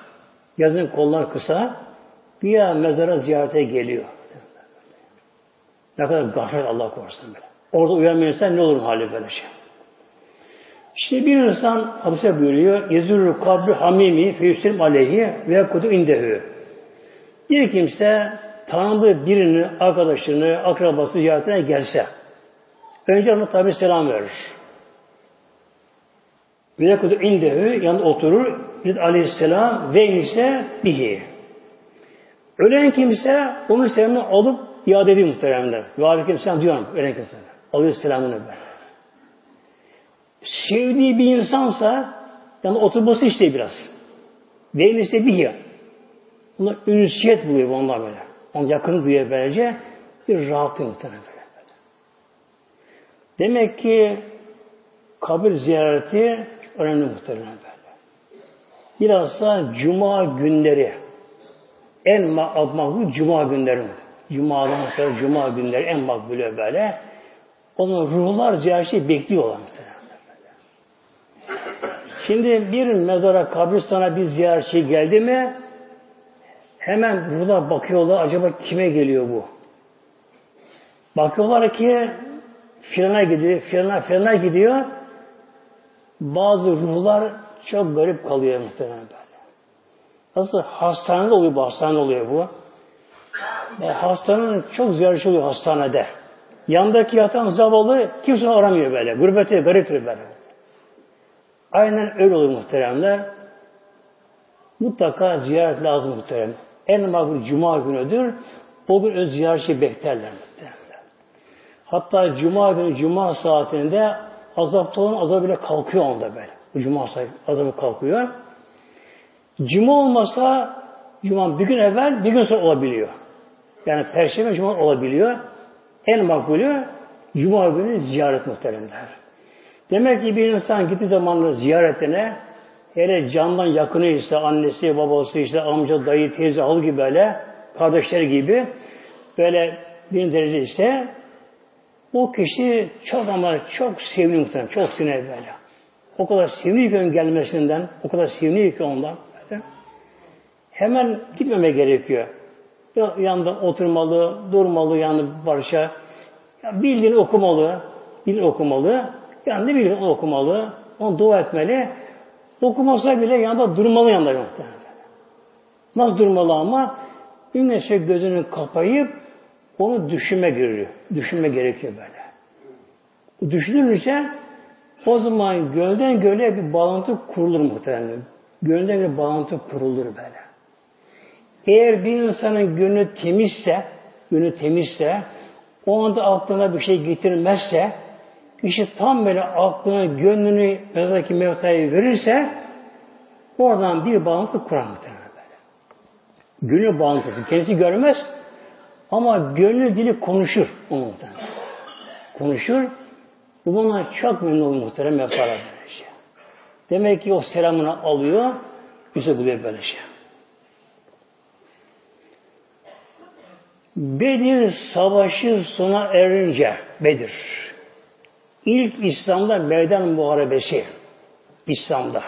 Yazın kollar kısa. Bir mezara ziyarete geliyor. Ne kadar gaflet Allah korusun böyle. Orada uyanmayan ne olur hali böyle şey. Şimdi bir insan hadise buyuruyor. Yezurru kabri hamimi feyüslim aleyhi ve kudu indehü. Bir kimse tanıdığı birini, arkadaşını, akrabası ziyaretine gelse Önce ona tabi selam verir. Bir yekudu indehü yanında oturur. Bir aleyhisselam ve ise bihi. Ölen kimse onun selamını alıp iade ediyor muhteremler. Ve aleyküm selam diyorum ölen kimse. Alıyor selamını böyle. Sevdiği bir insansa yani oturması işte biraz. Ve ise bihi. Buna ünsiyet buluyor onlar böyle. Onu yakın duyuyor böylece. Bir rahatlığı muhtemelen böyle. Demek ki kabir ziyareti önemli muhtemelen böyle. Biraz da cuma günleri en makbul cuma günleri. Cuma'dan sonra cuma günleri en makbulü böyle. Onun ruhlar ziyareti bekliyorlar muhtemelen. Şimdi bir mezara kabristana bir ziyaretçi geldi mi hemen ruhlar bakıyorlar acaba kime geliyor bu? Bakıyorlar ki Firana gidiyor, firana, firana gidiyor. Bazı ruhlar çok garip kalıyor muhtemelen böyle. Nasıl hastanede oluyor bu, hastanede oluyor bu. E, hastanın çok ziyaretçi oluyor hastanede. Yandaki yatan zavallı kimse aramıyor böyle. Gurbete gariptir böyle. Aynen öyle oluyor muhteremler. Mutlaka ziyaret lazım muhterem. En makbul cuma günüdür. O gün öz ziyaretçi beklerler muhterem. Hatta cuma günü cuma saatinde azapta olan azap bile kalkıyor onda böyle. Bu cuma saati azabı kalkıyor. Cuma olmasa cuma bir gün evvel bir gün sonra olabiliyor. Yani perşembe cuma olabiliyor. En makbulü cuma günü ziyaret muhteremler. Demek ki bir insan gittiği zamanla ziyaretine Hele candan yakını ise annesi, babası işte amca, dayı, teyze, al gibi böyle kardeşler gibi böyle bir derece ise o kişi çok ama çok seviniyor muhtemelen. Çok sinir böyle. O kadar seviniyor ki onun gelmesinden, o kadar seviniyor ki ondan. Hemen gitmeme gerekiyor. Yanında oturmalı, durmalı, yanında barışa. Ya bildiğini okumalı, bildiğini okumalı. Yani ne bildiğini okumalı, onu dua etmeli. Okumasa bile yanında durmalı yanında muhtemelen. Nasıl durmalı ama? Güneşe gözünü kapayıp onu düşünme gerekiyor. Düşünme gerekiyor böyle. Düşünülürse o zaman gölden göle bir bağlantı kurulur muhtemelen. Gönlden göle bağlantı kurulur böyle. Eğer bir insanın gönlü temizse, gönlü temizse, o anda aklına bir şey getirmezse, kişi tam böyle aklına, gönlünü Mevla'daki mevtayı verirse, oradan bir bağlantı kurar muhtemelen böyle. Gönül bağlantısı. Kendisi görmez ama gönlü dili konuşur o muhtemelen. Konuşur. Bu buna çok memnun olur muhterem böyle şey. Demek ki o selamını alıyor, bize buluyor böyle şey. Bedir savaşı sona erince Bedir. İlk İslam'da meydan muharebesi. İslam'da.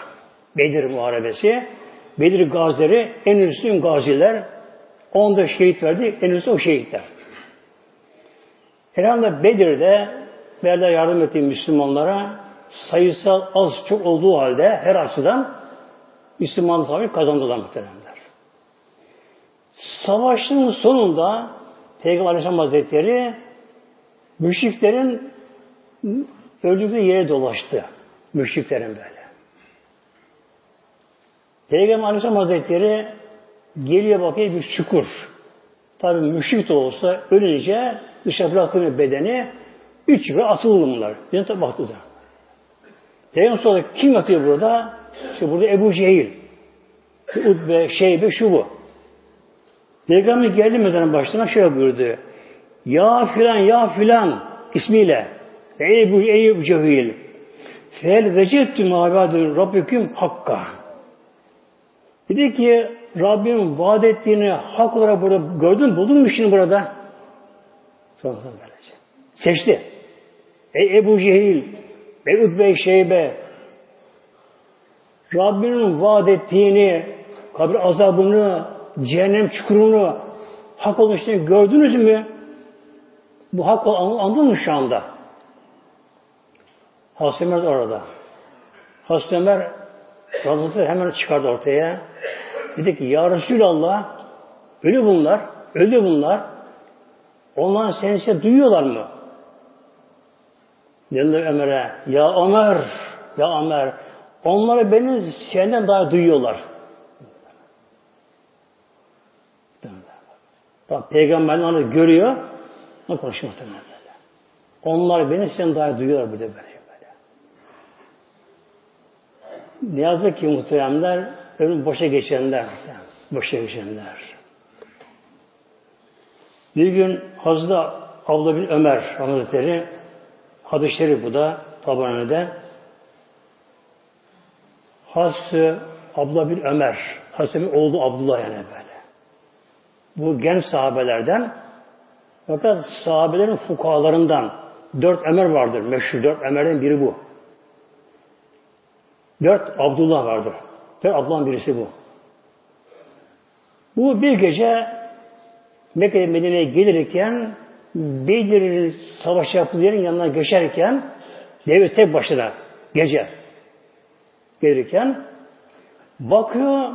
Bedir muharebesi. Bedir gazileri en üstün gaziler. Onda şehit verdi. En üstün o şehitler. Herhalde Bedir'de Beyler yardım ettiği Müslümanlara sayısal az çok olduğu halde her açıdan Müslüman tabi kazandılar muhteremler. Savaşın sonunda Peygamber Aleyhisselam Hazretleri müşriklerin öldüğü yere dolaştı. Müşriklerin böyle. Peygamber Aleyhisselam Hazretleri geliyor bakıyor bir çukur. Tabi müşrik de olsa ölünce dışarı bırakılıyor bedeni. Üç çukura atıldı bunlar. Cennete baktı da. Peygamber sonra kim yatıyor burada? İşte burada Ebu Cehil. Utbe, Şeybe, şu bu. Peygamber geldi mezarın başına şöyle buyurdu. Ya filan ya filan ismiyle Ey Ebu, Ebu Cehil Fel vecettü mabadun Rabbüküm hakka. Dedi ki Rabbim vaat ettiğini hak olarak burada gördün buldun mu şimdi burada? Sonra böylece. Seçti. Ey Ebu Cehil, ey Utbe Şeybe, Rabbinin vaat ettiğini, kabir azabını, cehennem çukurunu hak olduğunu gördünüz mü? Bu hak anladın mı şu anda? Hazreti orada. Hazreti Radhatı hemen çıkardı ortaya. Dedi ki Ya Resulallah ölü bunlar, ölü bunlar. Onlar seni size duyuyorlar mı? Dediler Ömer'e Ya Ömer, Ya Ömer onları beni senden daha duyuyorlar. Bak peygamberler onu görüyor. O konuşuyor muhtemelen. Onlar beni sen daha duyuyorlar bir de böyle. böyle. Ne yazık ki muhteremler ömrü boşa geçenler. Boşa geçenler. Bir gün Hazreti Abla bin Ömer Hazretleri hadis bu da Tabarani'de Hazreti Abla bin Ömer Hazreti oğlu Abdullah yani böyle bu genç sahabelerden fakat sahabelerin fukalarından dört Ömer vardır. Meşhur dört Ömer'den biri bu. Dört Abdullah vardır. Dört Abdullah'ın birisi bu. Bu bir gece Mekke'ye Medine'ye gelirken Bedir savaş yaptığı yanına geçerken devlet tek başına gece gelirken bakıyor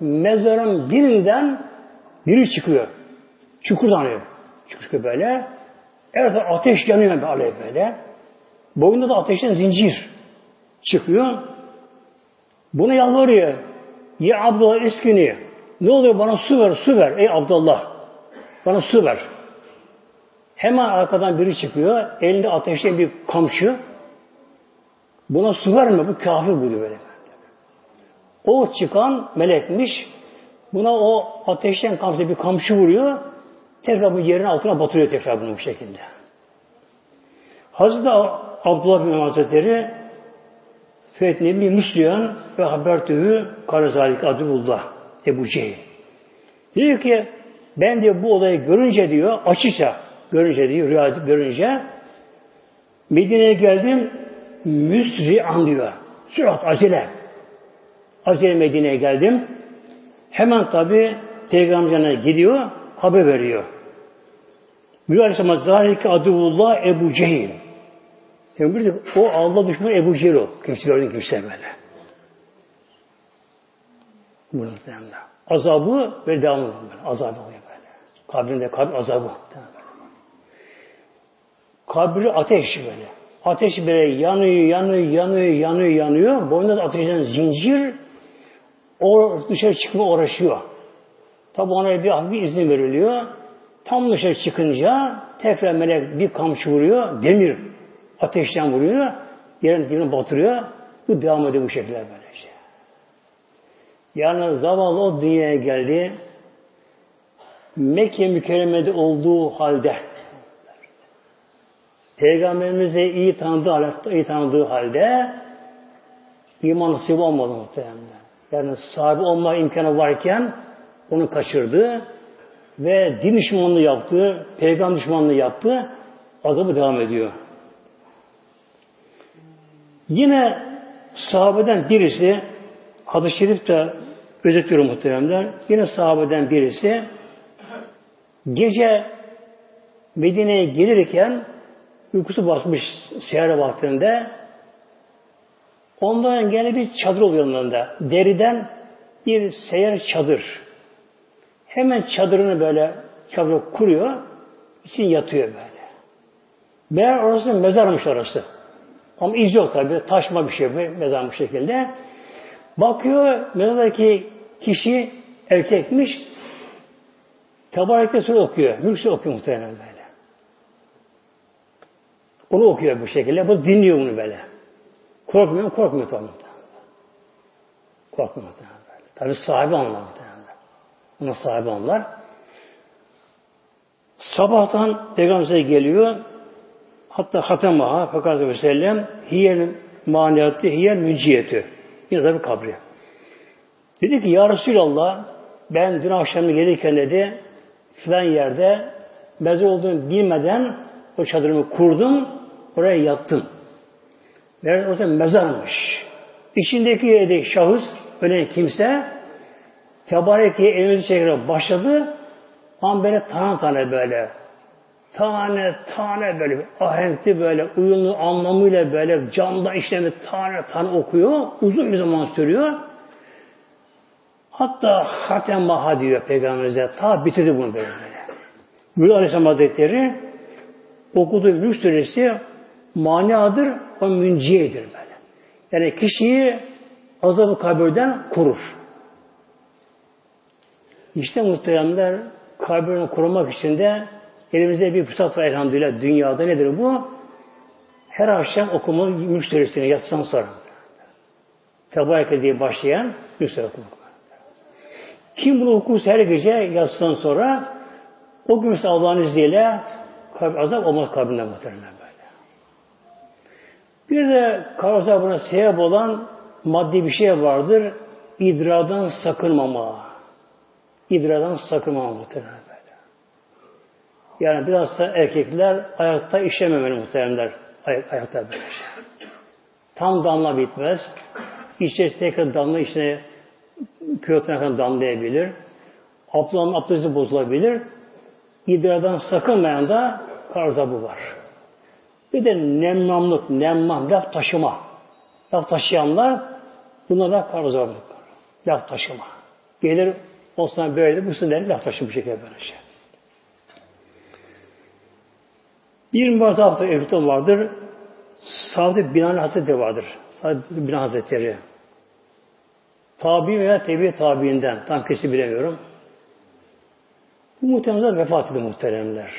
mezarın birinden biri çıkıyor. Çukurdan alev. Çıkıyor böyle. Evet ateş yanıyor böyle böyle. Boyunda da ateşten zincir çıkıyor. Bunu yalvarıyor. Ya Abdullah eskini. Ne oluyor bana su ver, su ver. Ey Abdullah. Bana su ver. Hemen arkadan biri çıkıyor. Elinde ateşten bir kamçı. Buna su verme. Bu kafir buyuruyor böyle. O çıkan melekmiş. Buna o ateşten kamçı bir kamçı vuruyor. Tekrar bu yerin altına batırıyor tekrar bunu bu şekilde. Hazreti Abdullah bin Hazretleri Fetni bir Müslüman ve habertühü karazalik adullah Ebu Cehil. Diyor ki ben diyor bu olayı görünce diyor açıkça görünce diyor rüya görünce Medine'ye geldim müsri'an diyor. Sürat acele. Acele Medine'ye geldim. Hemen tabi Peygamberine gidiyor, haber veriyor. Mülü Aleyhisselam aduvullah Ebu Cehil. Peygamber diyor, o Allah düşmanı Ebu Cehil o. Kimse gördün kimse böyle. Muhtemelen. Azabı ve devamı böyle. Azabı oluyor böyle. Kabrinde kabir azabı. Kabri ateş böyle. Ateş böyle yanıyor, yanıyor, yanıyor, yanıyor, yanıyor. Boynunda da ateşten zincir o dışarı çıkma uğraşıyor. Tabi ona bir, bir izin veriliyor. Tam dışarı çıkınca tekrar melek bir kamçı vuruyor. Demir ateşten vuruyor. Yerin dibine batırıyor. Bu devam ediyor bu şekilde böylece. Yani zavallı o dünyaya geldi. Mekke mükerremede olduğu halde Peygamberimizi iyi tanıdığı, iyi tanıdığı halde iman nasip olmadı muhtemelen. Yani sahibi olma imkanı varken onu kaçırdı ve din düşmanlığı yaptı, peygamber düşmanlığı yaptı, azabı devam ediyor. Yine sahabeden birisi, hadis-i şerif de özetliyorum muhteremler, yine sahabeden birisi gece Medine'ye gelirken uykusu basmış seyahat vaktinde ondan gene bir çadır oluyor yanlarında. Deriden bir seyyar çadır. Hemen çadırını böyle çadır kuruyor. için yatıyor böyle. Meğer orası mezarmış orası. Ama iz yok tabi. Taşma bir şey mezar bu şekilde. Bakıyor mezardaki kişi erkekmiş. Tebareke sure okuyor. Mülk okuyor muhtemelen böyle. Onu okuyor bu şekilde. Bu dinliyor bunu böyle. Korkmuyor Korkmuyor tabi. Korkmuyor tabi. Tabi sahibi onlar muhtemelen. Ona sahibi onlar. Sabahtan Peygamber'e geliyor. Hatta Hatemaha fakat sellem hiyel maniyatı hiyel münciyeti. Yazar bir kabri. Dedi ki Ya Resulallah ben dün akşam gelirken dedi filan yerde mezar olduğunu bilmeden o çadırımı kurdum. Oraya yattım. Meğer orada mezarmış. İçindeki yerde şahıs, ölen kimse tebarekiye elimizi çekerek başladı. Ama böyle tane tane böyle tane tane böyle ahenkli böyle uyumlu anlamıyla böyle camda işlemi tane tane okuyor. Uzun bir zaman sürüyor. Hatta hatem maha diyor Peygamberimize. Ta bitirdi bunu böyle. Mülü Aleyhisselam Hazretleri okuduğu Mülk Suresi manadır, o münciyedir böyle. Yani kişiyi azabı kabirden korur. İşte muhteremler kabirini korumak için de elimizde bir fırsat var elhamdülillah dünyada nedir bu? Her akşam okumalı Mülk Suresi'ne yatsan sonra. Tebareke diye başlayan Suresi okumak. Kim bunu okursa her gece yatsıdan sonra o gün Allah'ın izniyle azap olmaz kabrinden muhtemelen. Bir de kavza buna sebep olan maddi bir şey vardır. İdradan sakınmama. İdradan sakınmama muhtemelen böyle. Yani biraz da erkekler ayakta işlememeli muhteremler. Ayak, ayakta böyle şey. Tam damla bitmez. İçerisi tekrar damla içine kıyotuna kadar damlayabilir. Abdülham'ın abdesti bozulabilir. İdradan sakınmayan da bu var. Bir de nemmamlık, nemmam, laf taşıma. Laf taşıyanlar bunlar da karzarlık. Laf taşıma. Gelir o sana böyle, bu sene laf taşıma bir şekilde böyle şey. Bir bazı hafta evliton vardır. Sadı Binali Hazretleri vardır. Sadı Binali Hazretleri. Tabi veya tebi tabiinden. Tam kesin bilemiyorum. Bu muhtemelen vefat etti muhteremler.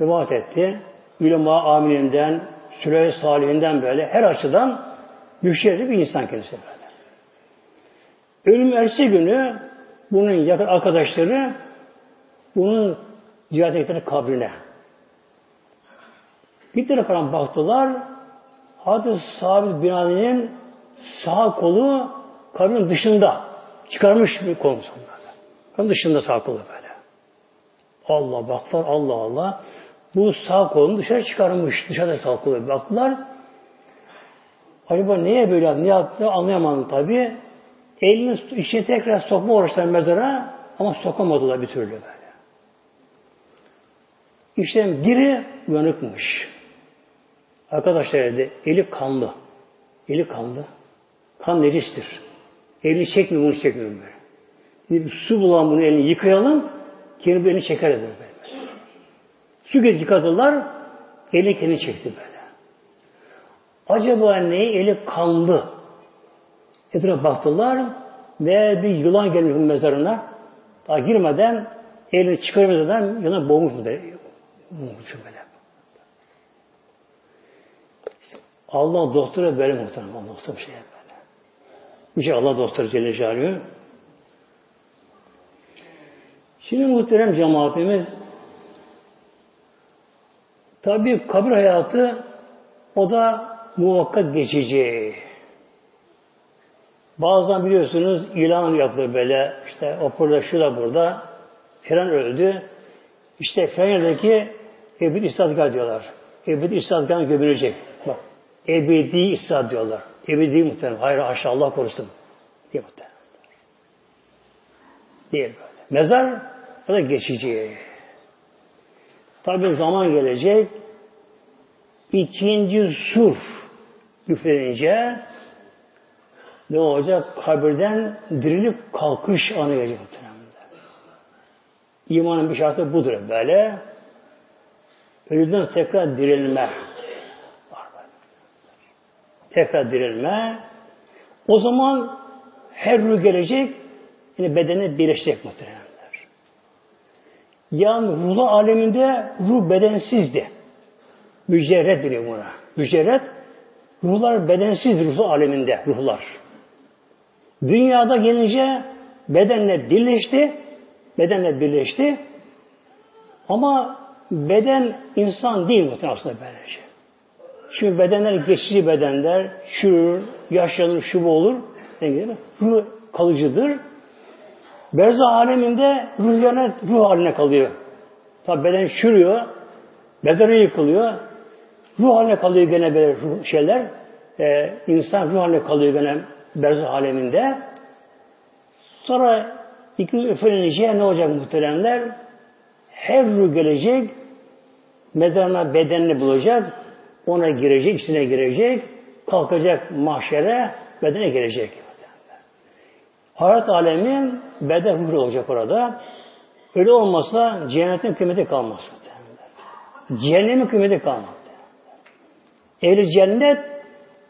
Vefat etti ulema amilinden, süre salihinden böyle her açıdan müşerref bir insan kendisi böyle. Ölüm ersi günü bunun yakın arkadaşları bunun ziyaret ettikleri kabrine. Bir falan baktılar Hadis Sabit bin Ali'nin Sağ kolu kabrin dışında. Çıkarmış bir sonra. Kabrin dışında sağ kolu böyle. Allah baktılar Allah Allah. Bu sağ kolunu dışarı çıkarmış. Dışarıda sağ kolu. Baktılar. Acaba niye böyle? Ne yaptı? Anlayamadım tabi. Elini içine tekrar sokma uğraştılar mezara ama sokamadılar bir türlü böyle. İşte biri uyanıkmış. Arkadaşlar dedi, eli kanlı. Eli kanlı. Kan necistir. Elini çekmiyor, bunu çekmiyor böyle. Bir su bulan bunu elini yıkayalım, kendi elini çeker dedi böyle. Su geç yıkadılar, eli kendini çekti böyle. Acaba ne? Eli kanlı. Etrafına baktılar ve bir yılan gelmiş mezarına. Daha girmeden elini çıkarmadan yılan boğmuş mu böyle. Allah doktora böyle muhtemelen. Allah doktor bir şey böyle. Yüce Allah doktor Celle Celaluhu. Şimdi muhterem cemaatimiz tabi kabir hayatı o da muvakkat geçici. Bazen biliyorsunuz ilan yapılır böyle işte o burada şu da burada filan öldü. İşte Fener'deki ebedi istadgar diyorlar. Ebedi istadgar gömülecek. Bak ebedi istihad diyorlar. Ebedi muhtemelen. Hayır haşa Allah korusun. Diye muhtemelen. Değil böyle. Mezar da geçici. Tabi zaman gelecek. İkinci sur üflenince ne olacak? Kabirden dirilip kalkış anı gelecek muhtemelen. İmanın bir şartı budur böyle. Ölüden tekrar dirilme. Tekrar dirilme. O zaman her ruh gelecek, yine bedene birleşecek muhtemelenler. Yani ruhlar aleminde ruh bedensizdi. Mücerret deniyor buna. Mücerret, ruhlar bedensiz ruhlar aleminde, ruhlar. Dünyada gelince bedenle birleşti, bedenle birleşti. Ama beden insan değil muhtemelen aslında böylece. Şimdi bedenler geçici bedenler, çürür, yaşlanır, şu olur. Ruh kalıcıdır. Berzah aleminde ruh yana ruh haline kalıyor. Tabi beden çürüyor, bedeni yıkılıyor. Ruh haline kalıyor gene böyle şeyler. Ee, insan ruh haline kalıyor gene berzah aleminde. Sonra iki üflenince ne olacak muhteremler? Her ruh gelecek, mezarına bedenini bulacak, ona girecek, içine girecek, kalkacak mahşere, bedene girecek. Hayat alemin beden ruhu olacak orada. Öyle olmasa cennetin kıymeti kalmaz. Cehennemin kıymeti kalmaz. Ehli cennet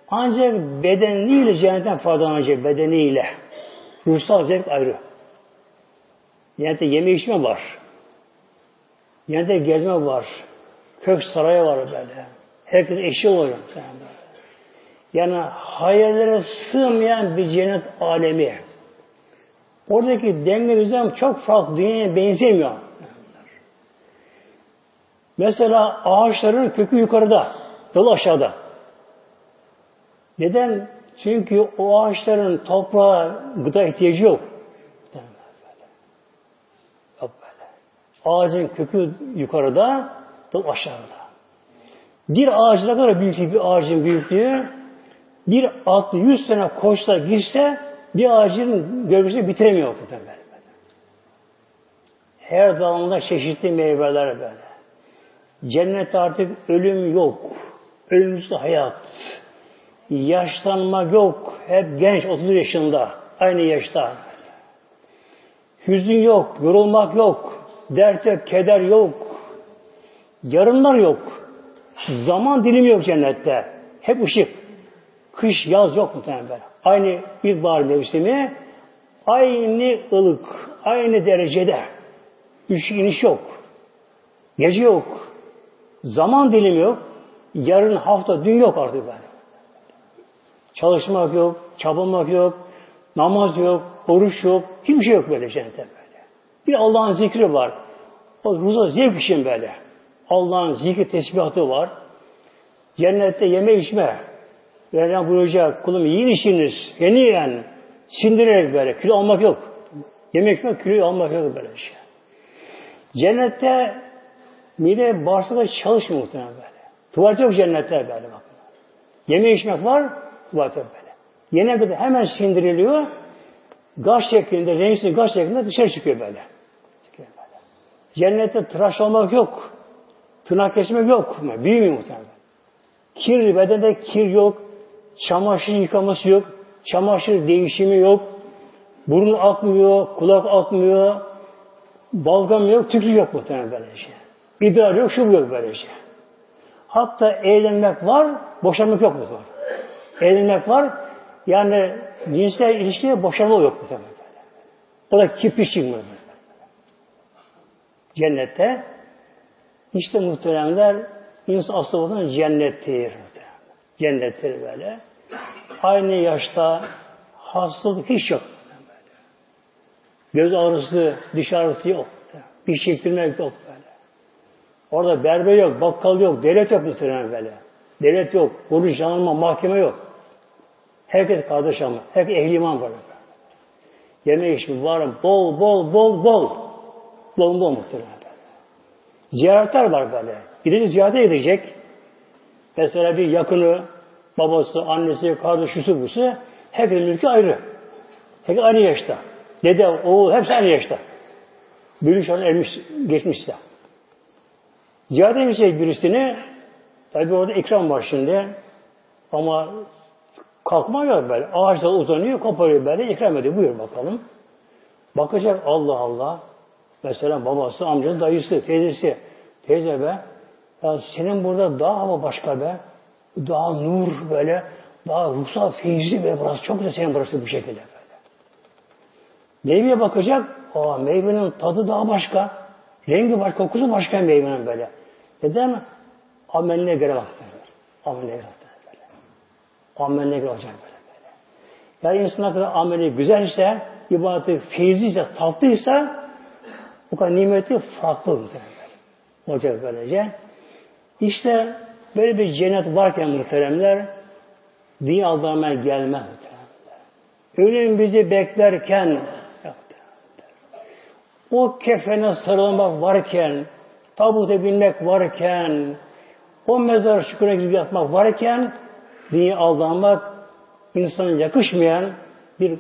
ancak bedeniyle cennetten faydalanacak, bedeniyle. Ruhsal zevk ayrı. Cennette yeme içme var. Cennette gezme var. Kök sarayı var böyle. Herkes eşi oluyor. Yani hayallere sığmayan bir cennet alemi. Oradaki denge düzen çok farklı. Dünyaya benzemiyor. Mesela ağaçların kökü yukarıda, yol aşağıda. Neden? Çünkü o ağaçların toprağa gıda ihtiyacı yok. Ağacın kökü yukarıda, yol aşağıda. Bir ağacına kadar büyük bir ağacın büyüklüğü bir altı yüz sene koşsa girse bir ağacın gölgesini bitiremiyor böyle. Her dalında çeşitli meyveler böyle. Cennette artık ölüm yok. Ölümsüz hayat. Yaşlanma yok. Hep genç 30 yaşında. Aynı yaşta. Hüzün yok. Yorulmak yok. Dert yok. Keder yok. Yarınlar yok. Zaman dilimi yok cennette. Hep ışık. Kış, yaz yok muhtemelen. Aynı ilkbahar mevsimi aynı ılık, aynı derecede. Üç iniş yok. Gece yok. Zaman dilimi yok. Yarın hafta, dün yok artık böyle. Çalışmak yok, çabalamak yok, namaz yok, oruç yok, hiçbir şey yok böyle cennette böyle. Bir Allah'ın zikri var. O ruza zevk için böyle. Allah'ın zikri tesbihatı var. Cennette yeme içme. Mevlam buyuracak, kulum yiyin işiniz, yeni yiyen, sindirerek böyle, kilo almak yok. Yemek yok, kilo almak yok böyle şey. Cennette mide bağırsakta çalışmıyor muhtemelen böyle. Tuvalet yok cennette böyle bak. Yeme içmek var, tuvalet yok böyle. Yene kadar hemen sindiriliyor. Gaz şeklinde, renksiz gaz şeklinde dışarı çıkıyor böyle. Çıkıyor böyle. Cennette tıraş olmak yok. Tırnak kesmek yok. Büyümüyor muhtemelen. Kir, bedende kir yok. Çamaşır yıkaması yok. Çamaşır değişimi yok. Burun akmıyor, kulak akmıyor. Balgam yok, tükürük yok muhtemelen böyle şey. İdrar yok, şu yok böyle şey. Hatta eğlenmek var, boşanmak yok mu? Eğlenmek var, yani cinsel ilişkide boşanma yok muhtemelen. O da kipişik mi? Cennette işte muhteremler asıl olan cennettir. Cennettir böyle. Aynı yaşta hastalık hiç yok. Göz ağrısı, diş ağrısı yok. Bir çektirmek yok böyle. Orada berber yok, bakkal yok, devlet yok muhtemelen böyle. Devlet yok, polis, jandarma, mahkeme yok. Herkes kardeş ama, herkes ehli iman var. Yeme içme var, bol bol bol bol. Bol bol muhtemelen. Ziyaretler var böyle. Gidince ziyarete gidecek. Mesela bir yakını, babası, annesi, kardeşi, şu busu, herkesin mülkü ayrı. Herkes aynı yaşta. Dede, oğul hepsi aynı yaşta. Bülü şu an ermiş, geçmişse. Ziyade edecek birisini tabi orada ikram var şimdi ama kalkma yok böyle. Ağaçta uzanıyor, koparıyor böyle, ikram ediyor. Buyur bakalım. Bakacak Allah Allah. Mesela babası, amcası, dayısı, teyzesi. Teyze be, ya senin burada daha hava başka be. Daha nur böyle, daha ruhsal feyzi be burası. Çok güzel senin burası bu şekilde. Meyveye bakacak, aa meyvenin tadı daha başka. Rengi başka, kokusu başka meyvenin böyle. Neden? Ameline göre bak. Ameline göre böyle. Ameline göre olacak böyle. böyle. Yani insan kadar ameli güzelse, ibadeti feyzliyse, tatlıysa bu kadar nimeti farklı muhtemelen. Olacak böylece. İşte böyle bir cennet varken muhteremler dünya aldanmaya gelmez muhteremler. Ölüm bizi beklerken o kefene sarılmak varken, tabuta binmek varken, o mezar çukuruna gidip yatmak varken, dünya aldanmak insana yakışmayan bir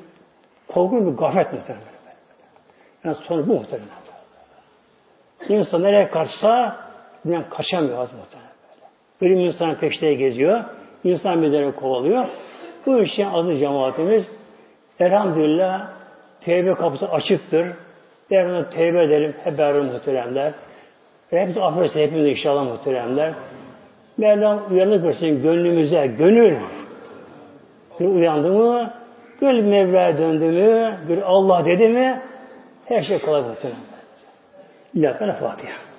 korkunç bir gaflet muhtemelen. Yani sonu bu muhtemelen. İnsan nereye kaçsa dünya kaçamıyor az muhtemelen. Ölüm insanın peşte geziyor. İnsan bizleri kovalıyor. Bu işin adı cemaatimiz elhamdülillah tevbe kapısı açıktır. Devamlı tevbe edelim hep beraber muhteremler. Hepsi affetsin hepimiz inşallah muhteremler. Mevlam uyanık versin gönlümüze, gönül. Bir uyandı mı, gönül Mevla'ya döndü mü, bir Allah dedi mi, her şey kolay muhteremler. İlahi Fatiha.